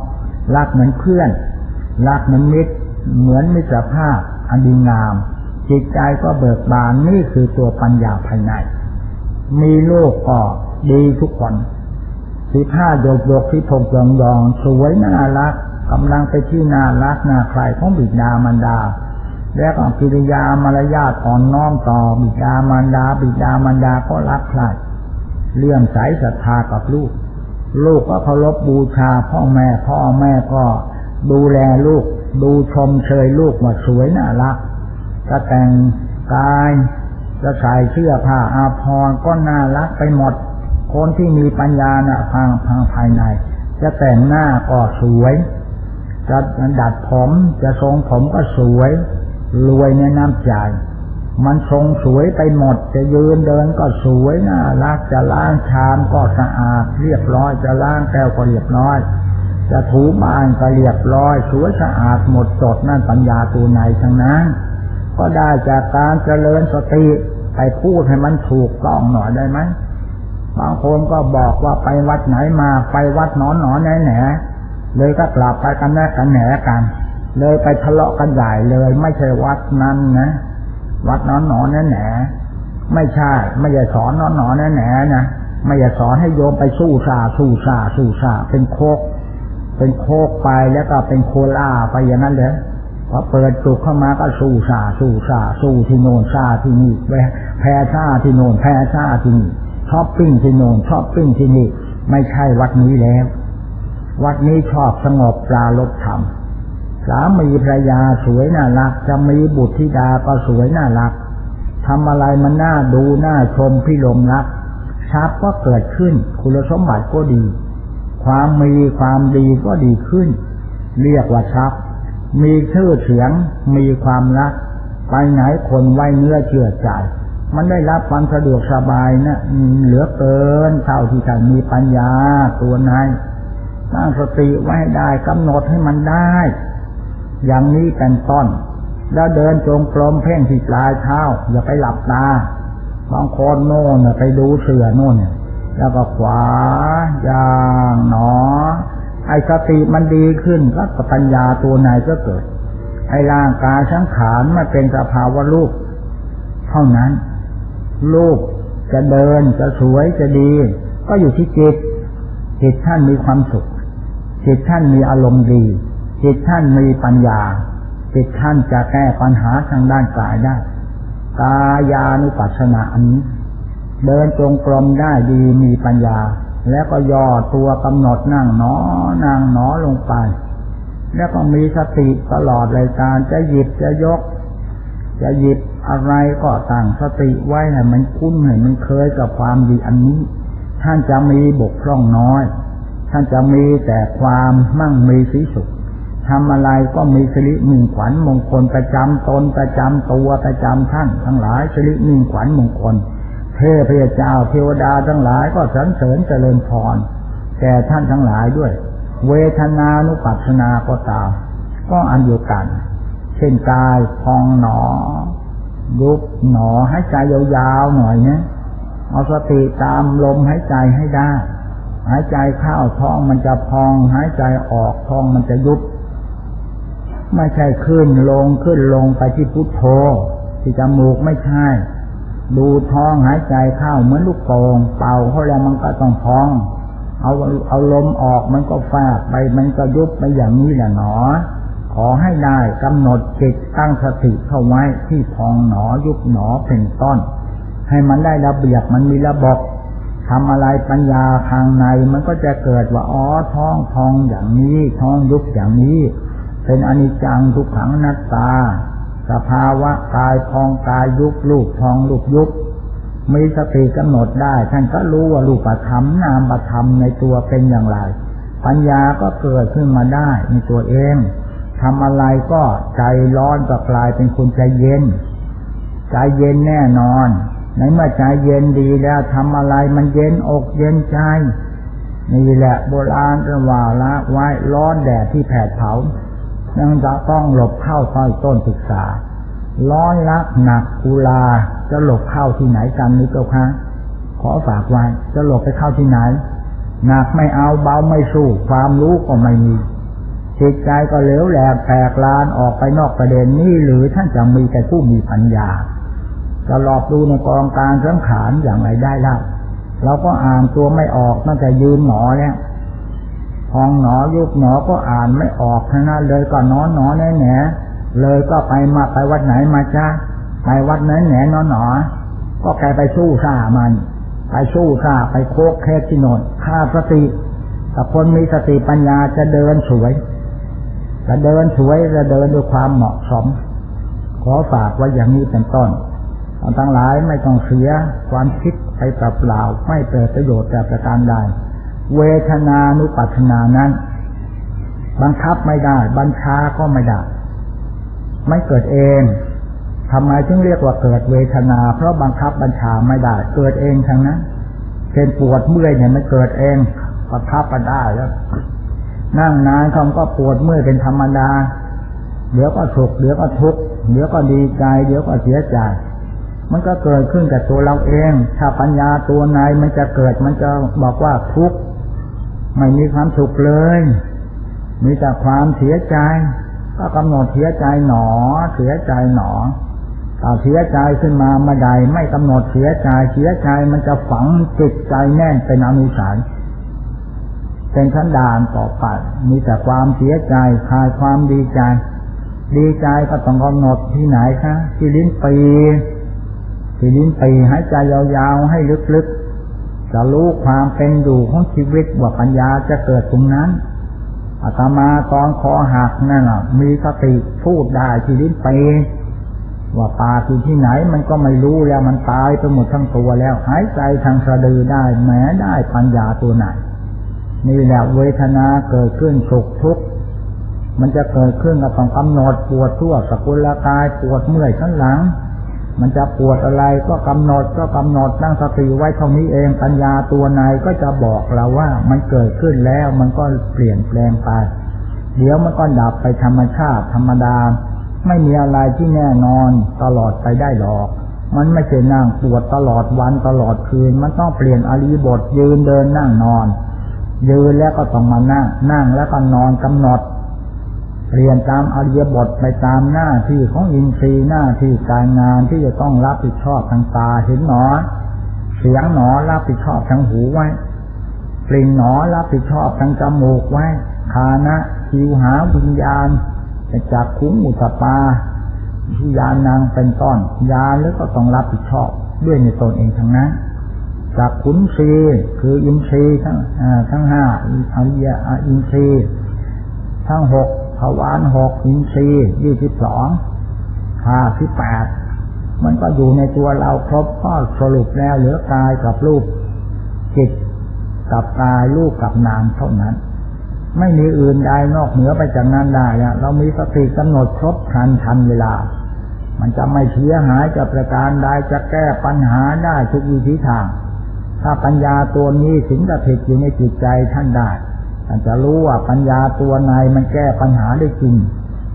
รักเหมือนเพื่อน รักเหมือนมิตร เหมือนมิตรภาพ อันดีงาม จิตใจก็เบิกบานนี่คือตัวปัญญาภายใน มีโลกก็ดีทุกคนสีผ้าโยกโยกที่ทงยองยอง สวยน่ารักกำลังไปที่น่ารักน่าใครของบิดามันดา และก็กิริยามารยาทอ่อนน้อมต่อบิดามารดา บิดามารดาก็รักใคร่เลื่อมใสศรัทธากับลูก ลูกก็เคารพบูชาพ่อแม่พ่อแม่ก็ดูแลลูก ดูชมเชยลูกว่าสวยน่ารักจะแต่งกายจะใส่เสื้อผ้าอาภรณ์ก็น่ารักไปหมด คนที่มีปัญญาน่ะพังพังภายใน จะแต่งหน้าก็สวย จะดัดผมจะทรงผมก็สวย รวยในน้ำใจ มันทรงสวยไปหมด จะยืนเดินก็สวยน่ารักจะล้างชามก็สะอาด เรียบร้อยจะล้างแก้วก็เรียบร้อย จะถูบ้านก็เรียบร้อย สวยสะอาดหมดจดนั่นปัญญาตัวไหนทั้งนั้น ก็ได้จากการเจริญสติไปพูดให้มันถูกต้องหน่อยได้ไหมบางคนก็บอกว่าไปวัดไหนมาไปวัดนอนหนอนแหนแหนเลยก็กลับไปกันแน่กันแหนกัน เลยไปทะเลาะกันใหญ่เลย ไม่ใช่วัดนั้นนะวัดนอนหนอนแน่แหนไม่ใช่ ไม่ใช่สอนนอนหนอนแน่แหนนะไม่ใช่สอนให้โยมไปสู้ซาสู้ซาสู้ซาเป็นโคก เป็นโคกไปแล้วก็เป็นโคล่าไปอย่างนั้นเลยพอเปิดจุกเข้ามาก็สู้ซาสู้ซาสู้ที่โน่นซาที่นี่แพ้ซาที่โน่นแพ้ซาที่นี่ชอบปิ้งที่โน่นชอบปิ้งที่นี่ ไม่ใช่วัดนี้แล้ว วัดนี้ชอบสงบปลาลบธรรม สามีภรรยาสวยน่ารัก จะมีบุตรธิดาก็สวยน่ารักทำอะไรมันน่าดูน่าชมพิลมรักทรัพย์ก็เกิดขึ้น คุณสมบัติก็ดี ความมีความดีก็ดีขึ้น เรียกว่าทรัพย์ มีชื่อเสียง มีความรัก ไปไหนคนไว้เนื้อเชื่อใจ มันได้รับความสะดวกสบายนะเหลือเกินเท่าที่ท่านมีปัญญาตัวนายตั้งสติไว้ได้กำหนดให้มันได้ อย่างนี้เป็นต้น แล้วเดินจงกรมเพ่งที่ปลายเท้า อย่าไปหลับตาบางคนโน่นไปดูเสือโน่นเนี่ยแล้วก็ขวาอย่างหนอ ไอ้สติมันดีขึ้นแล้วปัญญาตัวไหนก็เกิด ไอ้ร่างกายสังขารมันเป็นสภาวะลูกเท่านั้นลูกจะเดินจะสวยจะดี ก็อยู่ที่จิตจิตท่านมีความสุขจิตท่านมีอารมณ์ดี จิตท่านมีปัญญาจิตท่านจะแก้ปัญหาทางด้านกายได้ กายานุปัสสนาอันนี้เดินจงกรมได้ดีมีปัญญา แล้วก็ย่อตัวกำหนดนั่งหนอนั่งหนอลงไป แล้วก็มีสติตลอดรายการจะหยิบจะยก จะหยิบอะไรก็ตั้งสติไว้ให้มันคุ้นให้มันเคยกับความดีอันนี้ ท่านจะมีบกพร่องน้อย ท่านจะมีแต่ความมั่งมีสีสุข ทำอะไรก็มีสิริมิ่งขวัญมงคลประจำตนประจำตัวประจำท่านทั้งหลายสิริมิ่งขวัญมงคล เทพเจ้าเทวดาทั้งหลายก็สรรเสริญเจริญพรแก่ท่านทั้งหลายด้วย เวทนานุปัสสนาก็ตาม ก็อันเดียวกัน เช่นกายพองหนอ ยุบหนอหายใจยาวๆหน่อยเนี่ยเอาสติตามลมหายใจให้ได้ หายใจเข้าท้องมันจะพอง หายใจออกท้องมันจะยุบ ไม่ใช่ขึ้นลงขึ้นลงไปที่พุทโธ ที่จมูกไม่ใช่ ดูท้องหายใจเข้าเหมือนลูกโป่งเป่าเขาแล้วมันก็ต้องพอง เอาเอาลมออกมันก็ฟาดไปมันก็ยุบไปอย่างนี้แหละหนอ ขอให้ได้กำหนดจิตตั้งสติเข้าไว้ที่พองหนอยุบหนอเป็นต้น ให้มันได้ระเบียบมันมีระบบทำอะไรปัญญาทางในมันก็จะเกิดว่าอ๋อท้องพองอย่างนี้ท้องยุบอย่างนี้ เป็นอนิจจังทุกขังนัตตา สภาวะกายพองกายยุบลูกพองลูกยุบมีสติกำหนดได้ ท่านก็รู้ว่ารูปธรรมนามธรรมในตัวเป็นอย่างไร ปัญญาก็เกิดขึ้นมาได้ในตัวเองทำอะไรก็ใจร้อนก็กลายเป็นคนใจเย็น ใจเย็นแน่นอน ในเมื่อใจเย็นดีแล้วทำอะไรมันเย็นอกเย็นใจนี่แหละโบราณจะว่าละไว้ร้อนแดดที่แผดเผา ยังจะต้องหลบเข้าใต้ต้นศึกษา ร้อนลักหนักกุลาจะหลบเข้าที่ไหนกันนี่เจ้าคะขอฝากไว้จะหลบไปเข้าที่ไหน หนักไม่เอาเบาไม่สู้ ความรู้ก็ไม่มีจิตใจก็เหลวแหลกแตกลานออกไปนอกประเด็นนี่หรือท่านจะมีแต่ผู้มีปัญญาจะหลอบดูในกองการสังขารอย่างไรได้ล่ะเราก็อ่านตัวไม่ออกตั้งแต่ยืนหนอเนี่ย องหนอยุบหนอก็อ่านไม่ออกทั้งนั้นเลยก็นอนหนอแน่แหนเลยก็ไปมาไปวัดไหนมาจ้าไปวัดไหนแหนนอนหนอ ก็แกไปสู้ซามัน ไปสู้ซาไปโคกแค่ที่นนฆ่าสติแต่คนมีสติปัญญาจะเดินสวยจะเดินสวยจะเดินด้วยความเหมาะสม ขอฝากไว้อย่างนี้เป็นต้นทั้งหลายไม่ต้องเสียความคิดไปเปล่าไม่เกิดประโยชน์แต่ประการใด เวทนานุปัฏนานั้น บังคับไม่ได้ บัญชาก็ไม่ได้ ไม่เกิดเองทำไมจึงเรียกว่าเกิดเวทนา เพราะบังคับบัญชาไม่ได้ เกิดเองทั้งนั้นเช่นปวดเมื่อยเนี่ยมันเกิดเองบังคับกันได้แล้วนั่งนานเขาก็ปวดเมื่อยเป็นธรรมดา เดี๋ยวก็สุขเดี๋ยวก็ทุกข์เดี๋ยวก็ดีใจ เดี๋ยวก็เสียใจ มันก็เกิดขึ้นกับตัวเราเอง ถ้าปัญญาตัวไหนมันจะเกิดมันจะบอกว่าทุกข์ ไม่มีความสุขเลย มีแต่ความเสียใจ ก็กำหนดเสียใจหนอ เสียใจหนอถ้าเสียใจขึ้นมาเมื่อใดไม่กำหนดเสียใจ เสียใจมันจะฝังจิตใจแน่นเป็นอนุสัยเป็นชั้นดานต่อไป มีแต่ความเสียใจคลายความดีใจ ดีใจก็ต้องกำหนดที่ไหนคะที่ลิ้นปีที่ลิ้นปีหายใจยาวๆให้ลึกๆ จะรู้ความเป็นอยู่ของชีวิตว่าปัญญาจะเกิดตรงนั้นอาตมาตอนคอหักนั่นน่ะมีสติพูดได้ที่ลิ้นปีว่าปาที่ที่ไหนมันก็ไม่รู้แล้วมันตายไปหมดทั้งตัวแล้ว หายใจทางสะดือได้แม้ได้ปัญญาตัวไหนนี่แหละเวทนาเกิดขึ้นสุขทุกข์มันจะเกิดขึ้นกับต้องกำหนดปวดทั่วสกุลกายปวดเมื่อยข้างหลัง มันจะปวดอะไรก็กำหนดก็กำหนดตั้งสติไว้เท่านี้เองปัญญาตัวในก็จะบอกเราว่ามันเกิดขึ้นแล้วมันก็เปลี่ยนแปลงไป เดี๋ยวมันก็ดับไปธรรมชาติธรรมดา ไม่มีอะไรที่แน่นอนตลอดไปได้หรอก มันไม่ใช่นั่งปวดตลอดวันตลอดคืน มันต้องเปลี่ยนอริบทยืนเดินนั่งนอน ยืนแล้วก็ต้องมานั่งนั่งแล้วก็นอนกำหนด เรียนตามอริยบทไปตามหน้าที่ของอินทรีย์หน้าที่การงานที่จะต้องรับผิดชอบทางตาเห็นหนอ เสียงหนอรับผิดชอบทางหูไว้กลิ่นหนอรับผิดชอบทางจมูกไว้คานะคิวหาวิญญาณจากคุ้งอุตปาที่ยานนางเป็นต้นยาแล้วก็ต้องรับผิดชอบด้วยในตนเองทั้งนั้นจากขุนศีคืออินทรีย์ทั้งทั้งห้าอริยอินทรีย์ทั้งหก ภวานหกอินทรีย์ยี่สิบสองห้าสิบแปดมันก็อยู่ในตัวเราครบก็สรุปแล้วเหลือกายกับรูปจิตกับกายรูปกับนามเท่านั้น ไม่มีอื่นใดนอกเหนือไปจากนั้นได้เรามีสติกำหนดครบทันทันเวลา มันจะไม่เสียหายจะประการใดจะแก้ปัญหาได้ทุกวิธีทาง ถ้าปัญญาตัวนี้สิงสถิตอยู่ในจิตใจท่านได้ ท่านจะรู้ว่าปัญญาตัวในมันแก้ปัญหาได้จริง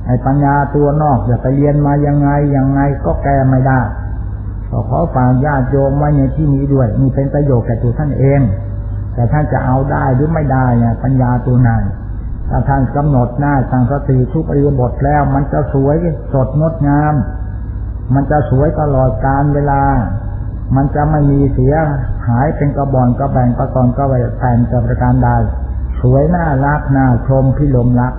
ไอ้ปัญญาตัวนอกจะไปเรียนมายังไงยังไงก็แก้ไม่ได้ก็ขอฝากญาติโยมไว้ในที่นี้ด้วย มีเป็นประโยชน์แก่ตัวท่านเอง แต่ท่านจะเอาได้หรือไม่ได้เนี่ยปัญญาตัวไหนถ้าท่านกำหนดหน้าทางสติทุกอริยบทแล้ว มันจะสวยสดงดงาม มันจะสวยตลอดกาลเวลา มันจะไม่มีเสียหายเป็นกระบอนกระแบ่งกระตอนกระแหวนแผ่นกระประการใด สวยน่ารักน่าชมพิลมรัก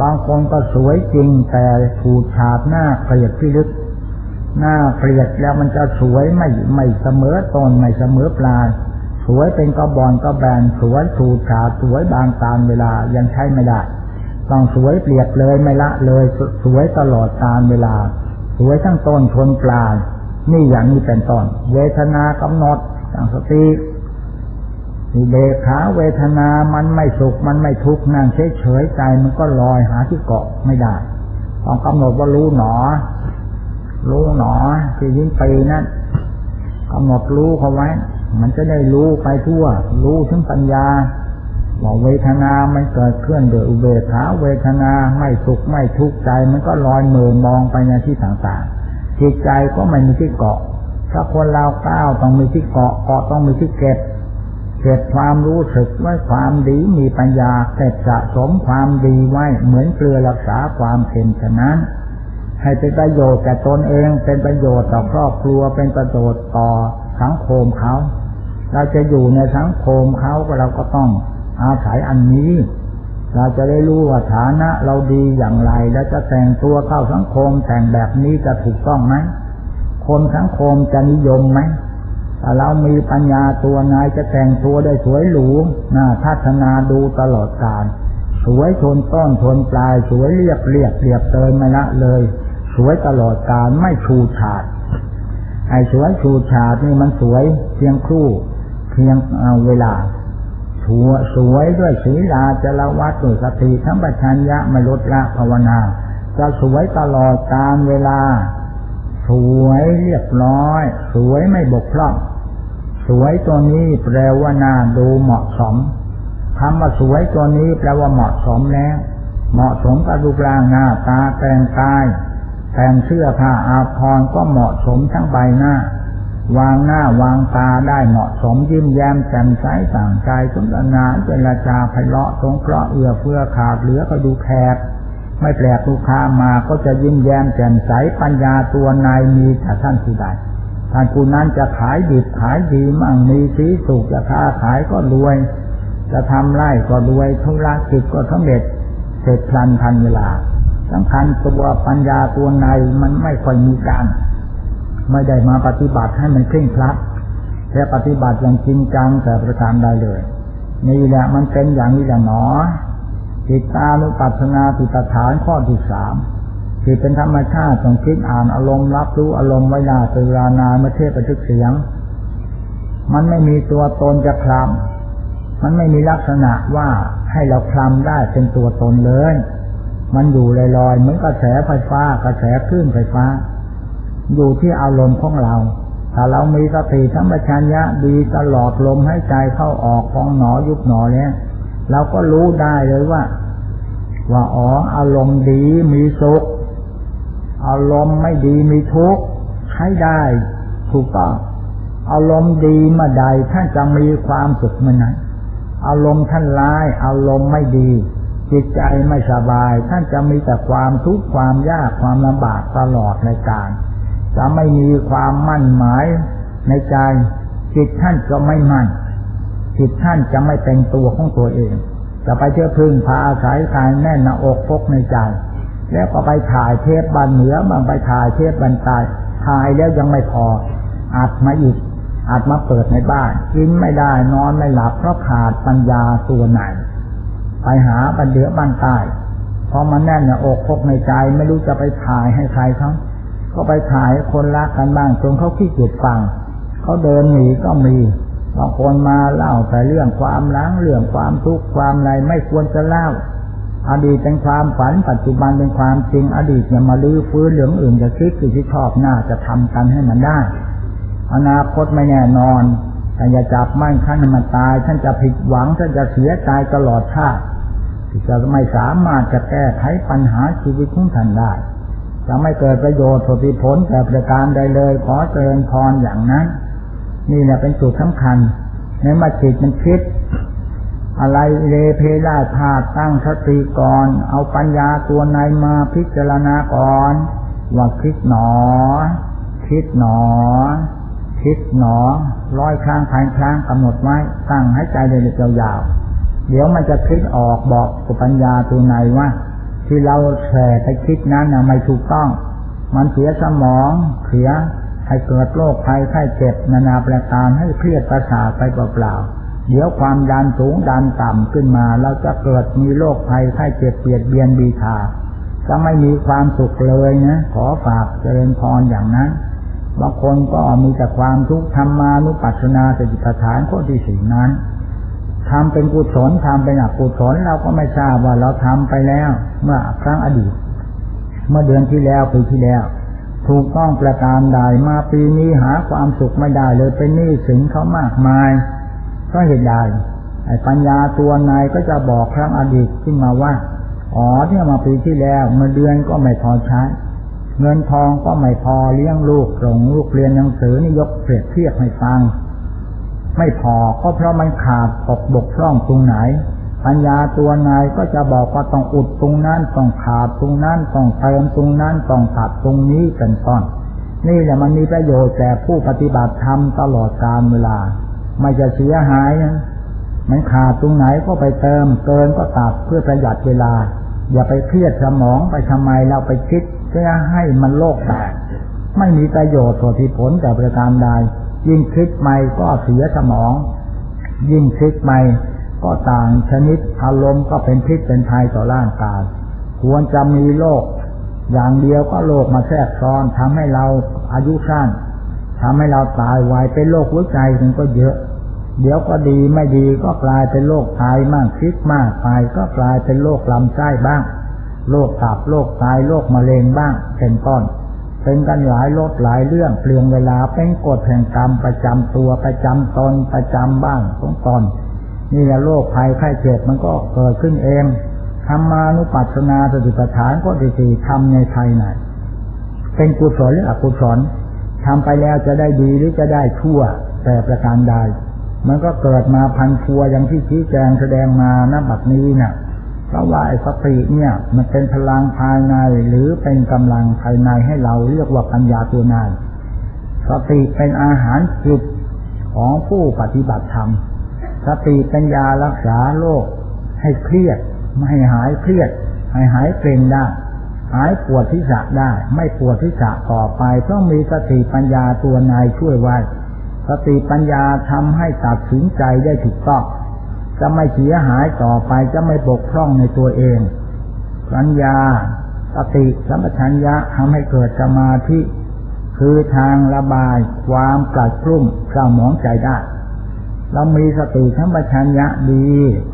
บางคนก็สวยจริงแต่ถูดฉาบหน้าเกลียดพิลึก หน้าเกลียดแล้วมันจะสวยไม่ไม่เสมอต้นไม่เสมอปลาย สวยเป็นกระบอนกระแบนสวยถูดฉาบสวยบางตามเวลายังใช้ไม่ได้ต้องสวยเปลียดเลยไม่ละเลยสวยตลอดตามเวลา สวยทั้งต้นชนปลายนี่อย่างนี้เป็นต้นเวทนากำหนดอย่างสติ อุเบกขาเวทนามันไม่สุข มันไม่ทุกข์นั่งเฉยๆใจมันก็ลอยหาที่เกาะไม่ได้ ต้องกำหนดว่ารู้หนอ รู้หนอที่ยิ่งปีนั้นกำหนดรู้เขาไว้ มันจะได้รู้ไปทั่ว รู้ถึงปัญญาว่าเวทนามันเกิดเคลื่อนโดยอุเบกขาเวทนาไม่สุขไม่ทุกข์ใจ มันก็ลอยเมินมองไปในที่ต่างๆจิตใจก็ไม่มีที่เกาะ ถ้าคนเราก้าวต้องมีที่เกาะเกาะต้องมีที่เก็บ ก็บความรู้สึกไว้ความดีมีปัญญาเก็บสะสมความดีไว้เหมือนเกลือรักษาความเค็มฉะนั้น ให้เป็นประโยชน์แก่ตนเองเป็นประโยชน์ต่อครอบครัวเป็นประโยชน์ต่อสังคมเขา เราจะอยู่ในสังคมเขาเราก็ต้องอาศัยอันนี้ เราจะได้รู้ว่าฐานะเราดีอย่างไร แล้วจะแต่งตัวเข้าสังคมแต่งแบบนี้จะถูกต้องไหมคนสังคมจะนิยมไหม ถ้าเรามีปัญญาตัวนายจะแต่งตัวได้สวยหรูน่าทัศนาดูตลอดกาลสวยทนต้นทนปลาย สวยเรียบเรียบเรียบเติมไม่ละเลย สวยตลอดกาลไม่ชูฉาดไอ้สวยชูฉาดนี่มันสวยเพียงครู่ เพียงเวลาสวยสวยด้วยศีลาจรวัตด้วยสติทั้งปัญญะไม่ลดละภาวนาจะสวยตลอดกาลเวลา สวยเรียบร้อย สวยไม่บกพร่อง สวยตัวนี้แปลว่าน่าดูเหมาะสมคำว่าสวยตัวนี้แปลว่าเหมาะสมแล้ว เหมาะสมกับรูปร่างหน้าตาแต่งกายแต่งเสื้อผ้าอาภรณ์ก็เหมาะสมทั้งใบหน้า วางหน้าวางตาได้เหมาะสมยิ้มแย้มแจ่มใสต่างใจสมรนาเจรจาไพเราะสงเคราะห์เอื้อเฟื้อขาดเหลือก็ดูแขก ไม่แปลกลูกค้ามาก็จะยิ้มแย้มแจ่มใสปัญญาตัวนายมีแต่ท่านผู้ใดท่านผู้นั้นจะขายดิบขายดีมั่งมีสีสุขจะค้าขายก็รวย จะทำไร่ก็รวยธุรกิจก็สำเร็จเสร็จพลันทันเวลาสำคัญตัวปัญญาตัวในมันไม่ค่อยมีการ ไม่ได้มาปฏิบัติให้มันเคร่งครัดแค่ปฏิบัติอย่างจริงจังแต่ประการใดเลย นี่แหละมันเป็นอย่างนี้แหละหนอ จิตตานุปัสนาติตฐานข้อที่สามจิตเป็นธรรมชาติต้องคิดอ่านอารมณ์รับรู้อารมณ์ไว้นาตือรานาเมื่อเทศประทึกเสียง มันไม่มีตัวตนจะคลำมันไม่มีลักษณะว่าให้เราคลำได้เป็นตัวตนเลย มันอยู่ลอยๆเหมือนกระแสไฟฟ้ากระแสคลื่นไฟฟ้า อยู่ที่อารมณ์ของเราถ้าเรามีสติธรรมชัญญะดีตลอดลมให้ใจเข้าออกฟองหนอยุบหนอเนี่ย เราก็รู้ได้เลยว่า ว่าอ๋ออารมณ์ดีมีสุข อารมณ์ไม่ดีมีทุกข์ใช้ได้ถูกต้องอารมณ์ดีมื่อใดท่านจะมีความสุขเมื่อนั้นอารมณ์ท่านร้ายอารมณ์ไม่ดี จิตใจไม่สบาย ท่านจะมีแต่ความทุกข์ความยากความลำบากตลอดในการ จะไม่มีความมั่นหมายในใจ จิตท่านจะไม่มั่น จิตท่านจะไม่เป็นตัวของตัวเอง จะไปเชื่อพึ่งพาอาศัยกายแน่นหน้าอกพกในใจ แล้วก็ไปถ่ายเทปบันเหนือบางไปถ่ายเทปบันใต้ถ่ายแล้วยังไม่พอ อัดมาอีกอาจมาเปิดในบ้านกินไม่ได้นอนไม่หลับเพราะขาดปัญญาตัวไหน ไปหาบันเดือบ้านใต้พอมันแน่นเนี่ยอกพกในใจไม่รู้จะไปถ่ายให้ใครเขาก็ไปถ่ายคนรักกันบ้างจนเขาขี้จุดฟังเขาเดินหนีก็มี บางคนมาเล่าแต่เรื่องความล้างเรื่องความทุกข์ความอะไรไม่ควรจะเล่า อดีตเป็นความฝันปัจจุบันเป็นความจริง อดีตอย่ามาลื้อฟื้นเรื่องอื่นจะคิดคือที่ชอบหน้าจะทำกันให้มันได้ อนาคตไม่แน่นอนแต่อย่าจับมั่นขั้นมันตาย ท่านจะผิดหวังท่านจะเสียใจตลอดชาติที่จะไม่สามารถจะแก้ไขปัญหาชีวิตของท่านได้ จะไม่เกิดประโยชน์ผลผลแต่ประการใดเลยขอเจริญพรอย่างนั้น นี่แหละเป็นจุดสำคัญในมาจิตมันคิด อะไรเลเพได้พาตั้งสติก่อน เอาปัญญาตัวในมาพิจารณาก่อน ว่าคิดหนอ คิดหนอ คิดหนอ ร้อยครั้งพันครั้งกำหนดไว้ ตั้งให้ใจเดินยาวเดี๋ยวมันจะคิดออกบอกกับปัญญาตัวในว่า ที่เราแฉไปคิดนั้นนะไม่ถูกต้อง มันเสียสมองเสีย ให้เกิดโรคภัยไข้เจ็บนานาประการให้เครียดประสาทไปเปล่าๆเดี๋ยวความดันสูงดันต่ำขึ้นมา เราจะเกิดมีโรคภัยไข้เจ็บเปียดเบียนบีทาจะไม่มีความสุขเลยนะขอฝากเจริญพรอย่างนั้นบางคนก็มีแต่ความทุกข์ธรรมานุปัสสนาสติปัฏฐานข้อที่สี่นั้นทำเป็นกุศลทำเป็นอกุศลเราก็ไม่ทราบว่าเราทำไปแล้ว เมื่อครั้งอดีต เมื่อเดือนที่แล้วปีที่แล้ว ถูกต้องประการใดมาปีนี้หาความสุขไม่ได้เลยเป็นหนี้สินเขามากมาย ก็เหตุใดไอ้ปัญญาตัวในก็จะบอกครั้งอดีตขึ้นมาว่า อ๋อที่มาปีที่แล้วเมื่อเดือนก็ไม่พอใช้ เงินทองก็ไม่พอเลี้ยงลูกส่งลูกเรียนหนังสือนี่ยกเปรียบเทียบให้ฟัง ไม่พอก็เพราะมันขาดตกบกพร่องตรงไหน ปัญญาตัวนายก็จะบอกว่าต้องอุดตรงนั้นต้องขาดตรงนั้นต้องเติมตรงนั้นต้องตัดตรงนี้เป็นต้นนี่แหละมันมีประโยชน์แก่ผู้ปฏิบัติธรรมตลอดกาลเวลา ไม่จะเสียหายมันขาดตรงไหนก็ไปเติมเกินก็ตัดเพื่อประหยัดเวลา อย่าไปเครียดสมองไปทำไมเราไปคิดเพื่อให้มันโลกแตกไม่มีประโยชน์ผลผลแต่ประการใดยิ่งคิดใหม่ก็เสียสมอง ยิ่งคิดใหม่ ก็ต่างชนิดอารมณ์ก็เป็นพิษเป็นภัยต่อร่างกาย ควรจะมีโรคอย่างเดียวก็โรคมาแทรกซ้อนทำให้เราอายุสั้นทำให้เราตายไวเป็นโรคหัวใจมันก็เยอะ เดี๋ยวก็ดีไม่ดีก็กลายเป็นโรคตายมากคิดมากไปก็กลายเป็นโรคลำไส้บ้างโรคตับโรคตายโรคมะเร็งบ้างเป็นต้นเป็นกันหลายลดหลายเรื่องเปลี่ยนเวลาเป็นกฎแห่งกรรมประจำตัวประจำตนประจำบ้างของตน นี่แหละโรคภัยไข้เจ็บมันก็เกิดขึ้นเองธรรมานุปัสสนาสติปัฏฐานก็ดีสี่ทำในภายในเป็นกุศลหรืออกุศลทำไปแล้วจะได้ดีหรือจะได้ชั่ว แต่ประการใดมันก็เกิดมาพันทัวอย่างที่ชี้แจงแสดงมาณบัดนี้เนะ่ยเพราะว่าไอ้สติเนี่ย มันเป็นพลังภายในหรือเป็นกำลังภายในให้เราเรียกว่าปัญญาตัวนายสติเป็นอาหารจิตของผู้ปฏิบัติธรรม สติป็นยารักษาโรคให้เครียด ไม่ให้หายเครียด ให้หายเกร็งได้ หายปวดที่ะได้ ไม่ปวดที่ะต่อไปต้องมีสติปัญญาตัวนายช่วยไว้สติปัญญาทำให้ตัดสินใจได้ถูกต้องจะไม่เสียหายต่อไปจะไม่บกพร่องในตัวเองปัญญาสติสัมปชัญญะทำให้เกิดสมาธิคือทางระบายความกลัดกลุ่มเศร้าหมองใจได้ เรามีสติสัมปชัญญะดี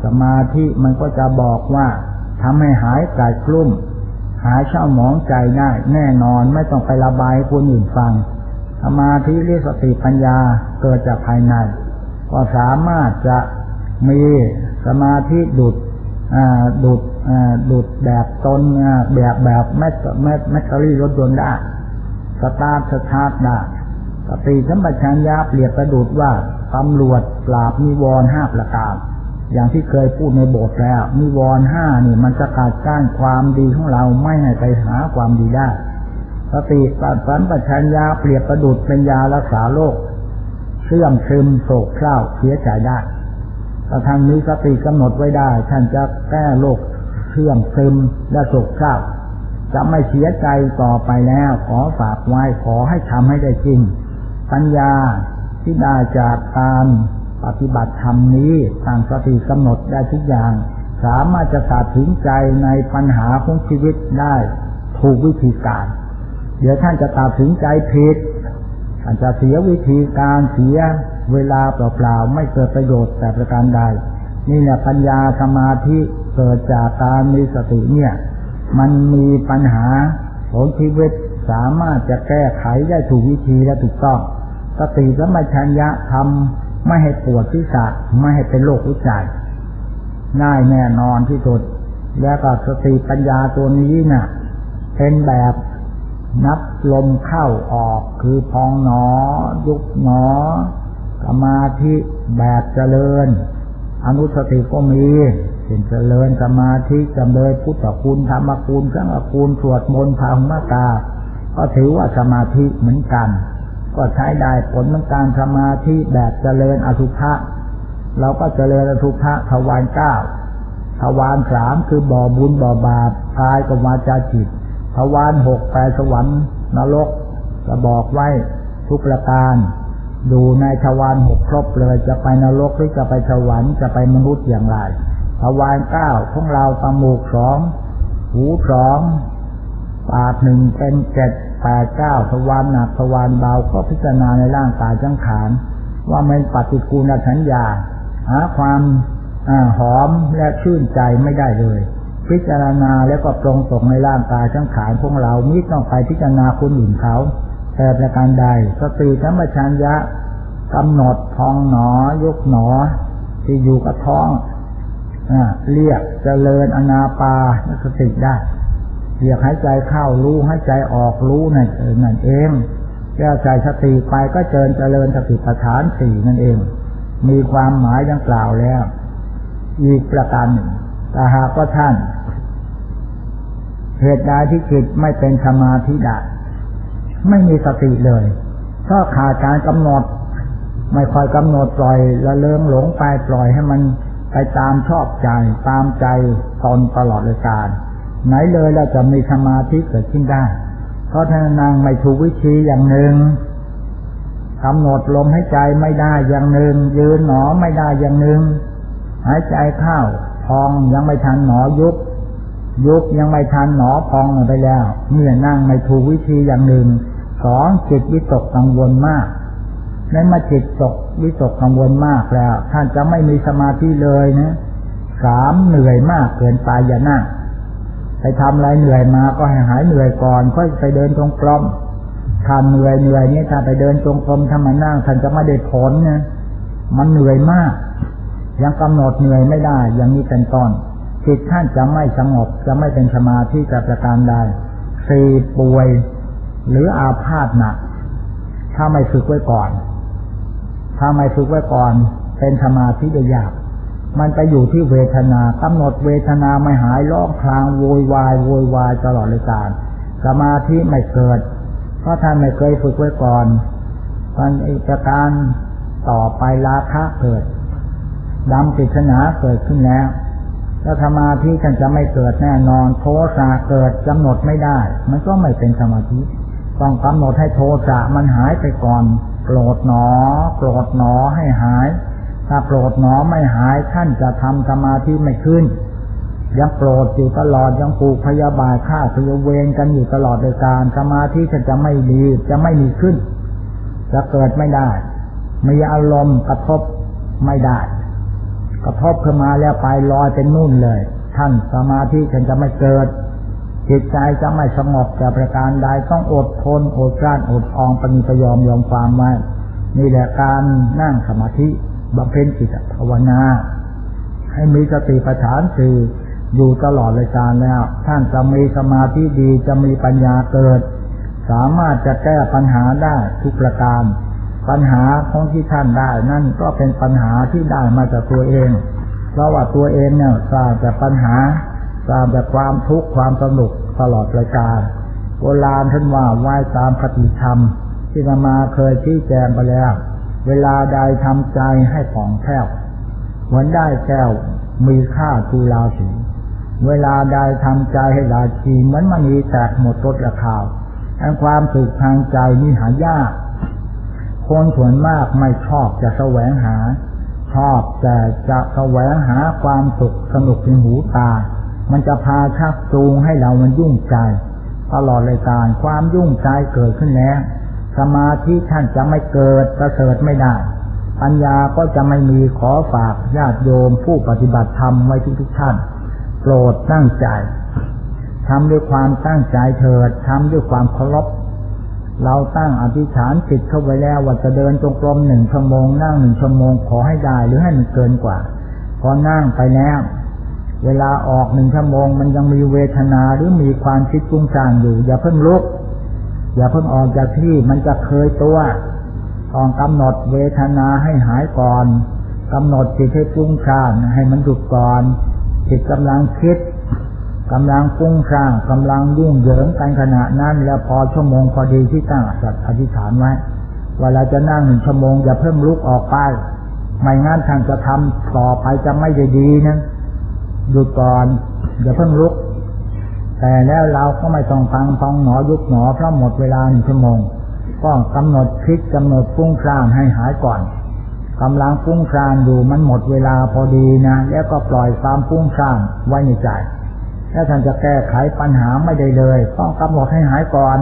สมาธิมันก็จะบอกว่าทำให้หายกลัดกลุ่ม หายเศร้าหมองใจได้ แน่นอนไม่ต้องไประบายคนอื่นฟัง สมาธิหรือสติปัญญาเกิดจากภายใน ก็สามารถจะมีสมาธิดุดดุดดุดแบบตนแบบแบบแบตแบตแบตเตอรี่รถยนต์ได้ สตาร์ทสตาร์ทได้ สติสัมปชัญญะเปรียบประดุจว่าตำรวจปราบนิวรณ์ห้าประการอย่างที่เคยพูดในบทแล้วมีวรห้านี่มันจะกัดก้านความดีของเราไม่ให้ไปหาความดีได้สติปัสสัมปชัญญะเปรียบประดุดเป็นยารักษาโรคเสื่อมซึมโศกเศร้าเสียใจได้ถ้าท่านมีสติกำหนดไว้ได้ท่านจะแก้โรคเชื่อมซึมและโศกเศร้าจะไม่เสียใจต่อไปแล้ว ขอฝากไว้ขอให้ทำให้ได้จริง ปัญญาที่ได้จากการปฏิบัติธรรมนี้ทางสติกำหนดได้ทุกอย่าง สามารถจะตัดถึงใจในปัญหาของชีวิตได้ถูกวิธีการ เดี๋ยวท่านจะตัดถึงใจผิดท่านจะเสียวิธีการเสียเวลาเปล่าๆไม่เกิดประโยชน์แต่ประการใด นี่แหละปัญญาสมาธิเกิดจากการมีสติเนี่ย มันมีปัญหาของชีวิตสามารถจะแก้ไขได้ถูกวิธีและถูกต้อง สติและมัชัญญะทำไม่ให้ปวดที่ษะไม่ให้เป็นโรคหัวใจง่ายแน่นอนที่สุด แล้วก็สติปัญญาตัวนี้นะ่ะเป็นแบบนับลมเข้าออกคือพองหนอ ยุบหนอสมาธิแบบเจริญ อนุสติก็มีเป็นเจริญสมาธิจำเลยพุทธคุณธรรมคุณสังฆคุณสวดมนต์ภาวนาตา ก็ถือว่าสมาธิเหมือนกัน ก็ใช้ได้ผลของการสมาธิแบบเจริญอสุภะเราก็เจริญอสุภะทวารเก้าทวารสามคือบ่อบุญบ่อบาปกายกับวาจาจิตทวารหกแปสวรรค์นรกจะบอกไว้ทุกประการ ดูในทวารหกครบเลยจะไปนรกหรือจะไปสวรรค์จะไปมนุษย์อย่างไรทวารเก้าของเราตมูกสองหูสอง ปาหนึ่งเป็นเจ็ดแปดเก้าทวารหนักทวารเบาก็พิจารณาในร่างกายจังขานว่ามันปฏิกูลสัญญา หาความหอมและชื่นใจไม่ได้เลย พิจารณาแล้วก็ตรงตกในร่างกายจังขานของเรามิต้องไปพิจารณาคนอื่นเขา แต่ประการใดสติธรรมชัญญะกำหนดทองหนอยกหนอ ที่อยู่กับท้องเรียกเจริญอนาปาสติได้ เรียกหายใจเข้ารู้หายใจออกรู้นั่นเองนั่นเองแก้ใจสติไปก็เจริญเจริญสติปัฏฐานสี่นั่นเอง มีความหมายดังกล่าวแล้ว อีกประการหนึ่งแต่หากว่าท่าน เหตุใดที่จิตไม่เป็นสมาธิด้ไม่มีสติเลยก็ขาดการกำหนด ไม่คอยกำหนดปล่อยละเลิงหลงไปปล่อยให้มันไปตามชอบใจตามใจตนตลอดเลยการ ไหนเลยเราจะมีสมาธิเกิดขึ้นได้ เพราะท่านนางไม่ถูกวิธีอย่างหนึ่งกำหนดลมให้ใจไม่ได้อย่างหนึ่ง ยืนหนอไม่ได้อย่างหนึ่ง หายใจเข้าพองยังไม่ทันหนอยุบยุบยังไม่ทันหนอพองไปแล้วเมื่อนั่งไม่ถูกวิธีอย่างหนึ่งสองจิตวิตกกังวลมากในมาจิตตกวิตกกังวลมากแล้วท่านจะไม่มีสมาธิเลยนะสามเหนื่อยมากเกินไปอย่านั่ง ไปทำอะไรเหนื่อยมาก็ให้หายเหนื่อยก่อน ค่อยไปเดินตรงกลมท่านเหนื่อยเหนื่อยนี้ถ้าไปเดินตรงกลมถ้ามานั่งท่านจะไม่ได้ผลนะมันเหนื่อยมาก ยังกำหนดเหนื่อยไม่ได้ อย่างนี้เป็นต้นจิตท่านจะไม่สงบจะไม่เป็นสมาธิจะประการใดสี่ป่วยหรืออาพาธหนัก ถ้าไม่ฝึกไว้ก่อน ถ้าไม่ฝึกไว้ก่อน เป็นสมาธิได้ยาก มันไปอยู่ที่เวทนากำหนดเวทนาไม่หายร้องคลางโวยวายโวยวายตลอดเลยการสมาธิไม่เกิด เพราะท่านไม่เคยฝึกไว้ก่อนมันอีกการต่อไปราคะเกิดดำปิศนาเกิดขึ้นแล้วแล้วสมาธิท่านจะไม่เกิดแน่นอน โทสะเกิดกำหนดไม่ได้ มันก็ไม่เป็นสมาธิ ต้องกำหนดให้โทสะมันหายไปก่อนโกรธหนอโกรธหนอให้หาย ถ้าโปรดหนอไม่หายท่านจะทำสมาธิไม่ขึ้น ยังโปรดอยู่ตลอดยังปลูกพยาบาทฆ่าพยเวรกันอยู่ตลอดโดยการสมาธิจะจะไม่ดีจะไม่มีขึ้น จะเกิดไม่ได้มีอารมณ์กระทบไม่ได้ กระทบขึ้นมาแล้วไปลอยเป็นนุ่นเลย ท่านสมาธิฉันจะไม่เกิด จิตใจจะไม่สงบจะประการใดต้องอดทนอดกลั้นอดอองปณิปยอมยอมความไว้นี่แหละการนั่งสมาธิ บำเพ็ญจิตภาวนา ให้มีสติปัฏฐานสี่อยู่ตลอดเลยการแล้ว ท่านจะมีสมาธิดีจะมีปัญญาเกิด สามารถจะแก้ปัญหาได้ทุกประการ ปัญหาของที่ท่านได้นั่นก็เป็นปัญหาที่ได้มาจากตัวเอง เพราะว่าตัวเองเนี่ยทราบแต่ปัญหาทราบแต่ความทุกข์ความสนุกตลอดรายการโบราณท่านว่าไหว้ตามคติธรรม ที่นมาเคยชี้แจงไปแล้ว เวลาใดทำใจให้ผ่องแผ้วเหมือนได้แก้วมีค่าทูลาสีเวลาใดทำใจให้ลาชีเหมือนมณีแตกหมดรถราคาแห่งความสุขทางใจนี่หายาก คนส่วนมากไม่ชอบจะแสวงหา ชอบแต่จะแสวงหาความสุขสนุกในหูตา มันจะพาชักจูงให้เรามันยุ่งใจ ตลอดเลยการความยุ่งใจเกิดขึ้นแล้ว สมาธิท่านจะไม่เกิดประเสริฐไม่ได้ ปัญญาก็จะไม่มีขอฝากญาติโยมผู้ปฏิบัติธรรมไว้ทุกทุกท่าน โปรดตั้งใจทำด้วยความตั้งใจเถิดทำด้วยความเคารพเราตั้งอธิษฐานจิตเข้าไว้แล้วว่าจะเดินจงกรมหนึ่งชั่วโมงนั่งหนึ่งชั่วโมงขอให้ได้หรือให้มันเกินกว่า พอนั่งไปแล้ว เวลาออกหนึ่งชั่วโมงมันยังมีเวทนาหรือมีความคิดกุ้งซ่านอยู่ อย่าเพิ่งลุก อย่าเพิ่งออกจากที่มันจะเคยตัวต้องกำหนดเวทนาให้หายก่อนกำหนดจิตให้กุ้งซ่านให้มันหยุดก่อนจิตกำลังคิดกำลังฟุ้งซ่านกำลังยุ่งเหยิงกันขณะนั้นแล้วพอชั่วโมงพอดีที่ตั้งสัตอธิษฐานไว้เวลาจะนั่งหนึ่งชั่วโมงอย่าเพิ่มลุกออกไปไม่งั้นท่านจะทำต่อไปจะไม่ได้ดีนะหยุดก่อนอย่าเพิ่งลุก แต่แล้วเราก็ไม่ต้องฟังฟังหนอยุกหนอเพราะหมดเวลาหนึ่งชั่วโมง ก็กำหนดคิดกำหนดฟุ้งซ่านให้หายก่อนกำลังฟุ้งซ่านอยู่มันหมดเวลาพอดีนะ แล้วก็ปล่อยความฟุ้งซ่านไว้ในใจถ้าท่านจะแก้ไขปัญหาไม่ได้เลย ต้องกำหนดให้หายก่อน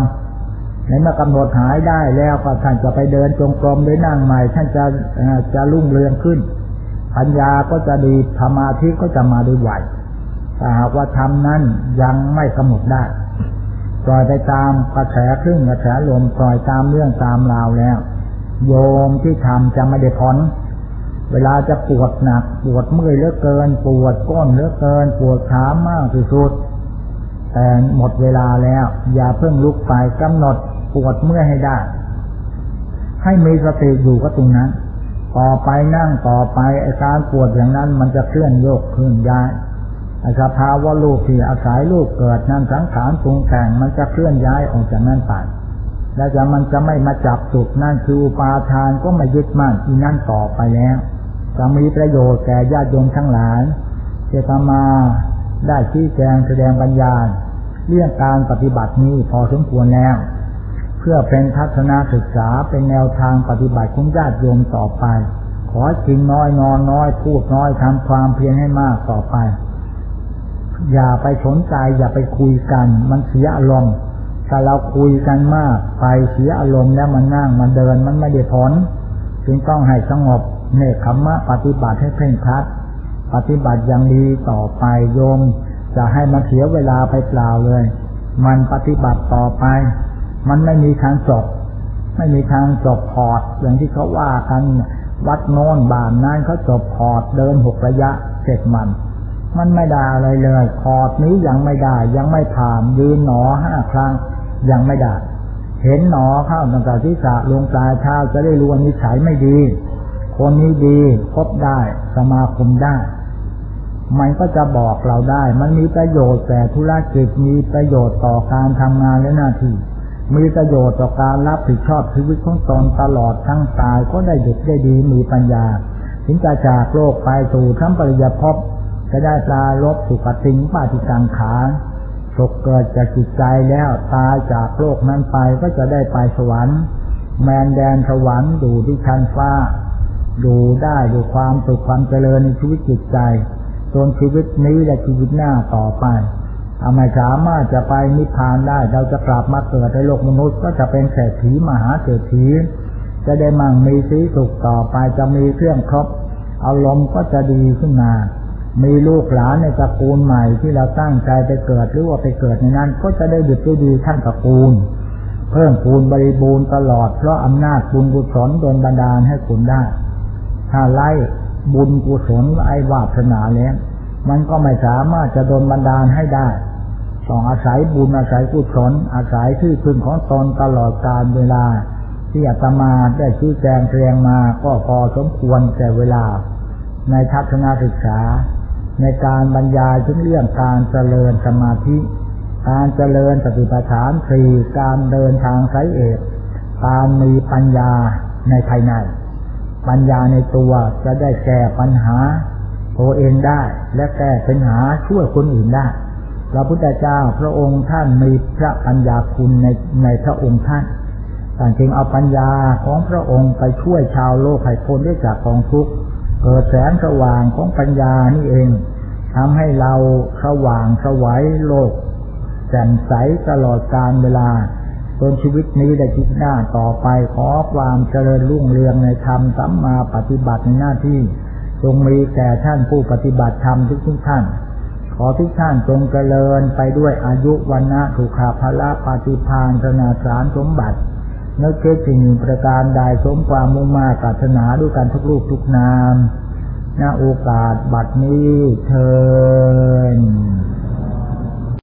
ในเมื่อกำหนดหายได้แล้วก็ท่านจะไปเดินจงกรมหรือนั่งใหม่ ท่านจะจะรุ่งเรืองขึ้น ปัญญาก็จะดีธรรมาธิก็จะมาด้วยไหว ถ้าหากว่าทำนั้นยังไม่กำหนดได้ปล่อยไปตามกระแสครึ่งกระแสลมปล่อยตามเรื่องตามราวแล้ว โยมที่ทำจะไม่ได้พ้นเวลาจะปวดหนัก ปวดเมื่อยเหลือเกิน ปวดก้นเหลือเกิน ปวดขามากที่สุดแต่หมดเวลาแล้ว อย่าเพิ่งลุกไปกำหนดปวดเมื่อยให้ได้ ให้มีสติอยู่ก็ตรงนั้น ต่อไปนั่งต่อไปอ้การปวดอย่างนั้นมันจะเคลื่อนโยกขึ้นย้าย สภาวะลูกที่อาศัยลูกเกิดนั้นสังขารปรุงแต่งมันจะเคลื่อนย้ายออกจากนั้นไปและจะมันจะไม่มาจับจุดนั่นคืออุปาทานก็ไม่ยึดมั่นที่นั่นต่อไปแล้วจะมีประโยชน์แก่ญาติโยมทั้งหลายเจตมาได้ชี้แจงแสดงปัญญาเรื่องการปฏิบัตินี้พอสมควรแล้ว เพื่อเป็นทัศนศึกษาเป็นแนวทางปฏิบัติของญาติโยมต่อไป ขอกินน้อยนอนน้อยพูดน้อยทำความเพียรให้มากต่อไป อย่าไปสนใจอย่าไปคุยกัน มันเสียอารมณ์ถ้าเราคุยกันมาก ไปเสียอารมณ์แล้วมันนั่งมันเดินมันไม่ได้ผลจึงต้องให้สงบเนคขมะปฏิบัติให้เพ่งคัดปฏิบัติอย่างดีต่อไปโยม จะให้มาเสียเวลาไปเปล่าเลย มันปฏิบัติต่อไป มันไม่มีทางจบไม่มีทางจบพอดอย่างที่เขาว่ากันวัดโน้นบานนั้นเขาจบพอดเดินหกระยะเสร็จมัน มันไม่ได้อะไรเลยพอดนี้ยังไม่ได้ ยังไม่ผ่านยืนหนอห้าครั้ง ยังไม่ได้ เห็นหนอเข้าตั้งแต่ที่สะลงปลายเท้าจะได้รู้ว่านิสัยไม่ดี คนนี้ดีพบได้สมาคมได้มันก็จะบอกเราได้ มันมีประโยชน์แต่ธุรกิจมีประโยชน์ต่อการทำงานและหน้าที่ มีประโยชน์ต่อการรับผิดชอบชีวิตของตนตลอดทั้งตายก็ได้เด็กได้ดีมีปัญญา ถึงจะจากโลกไปสู่ทั้งปริยภพ จะได้ปลาลบสุขติงปาติกังขาตกเกิดจากจิตใจแล้วตายจากโลกนั้นไปก็จะได้ไปสวรรค์ แมนแดนสวรรค์ดูที่ชั้นฟ้า ดูได้ดูความสุขความเจริญในชีวิตจิตใจจนชีวิตนี้และชีวิตหน้าต่อไปทำไมสามารถจะไปนิพพานได้ เราจะกลับมาเกิดในโลกมนุษย์ก็จะเป็นเศรษฐีมหาเศรษฐีจะได้มั่งมีสีสุขต่อไปจะมีเครื่องครบอารมณ์ก็จะดีขึ้นมา มีลูกหลานในตระกูลใหม่ที่เราตั้งใจไปเกิดหรือว่าไปเกิดในนั้น ก็จะได้ดุจด้ดีท่านตระกูล เพิ่มพูนบริบูรณ์ตลอด เพราะอำนาจบุญกุศลโดนบันดาลให้คุณได้ ถ้าไล่บุญกุศลไอ้วาสนาแล้วมันก็ไม่สามารถจะโดนบันดาลให้ได้ต้องอาศัยบุญอาศัยกุศลอาศัยที่พึ่งของตนตลอดกาลเวลา ที่อาตมาได้ชี้แจงเรียงมาก็พอสมควรแก่เวลา ในทัศนศึกษา ในการบรรยายถึงเรื่องการเจริญสมาธิ การเจริญสติปัฏฐานสี่การเดินทางสายเอกการมีปัญญาในภายใน ปัญญาในตัวจะได้แก้ปัญหาตัวเองได้และแก้ปัญหาช่วยคนอื่นได้พระพุทธเจ้าพระองค์ท่านมีพระปัญญาคุณในในพระองค์ท่านต่างจึงเอาปัญญาของพระองค์ไปช่วยชาวโลกให้พ้นได้จากกองทุกข์ เกิดแสงสว่างของปัญญานี่เองทำให้เราสว่างสวัยโลกแจ่มใสตลอดกาลเวลาจนชีวิตนี้ได้จิตหน้าต่อไปขอความเจริญรุ่งเรืองในธรรมสัมมาปฏิบัติในหน้าที่ จงมีแก่ท่านผู้ปฏิบัติธรรมทุกทุกท่าน ขอทุกท่านจงเจริญไปด้วยอายุวันนะสุขาภละปฏิพานธนาสารสมบัติ นึกคิดสิ่งประการใดสมความมุ่งมาตรารถนาด้วยกันทุกรูปทุกนามณโอกาสบัดนี้เทิน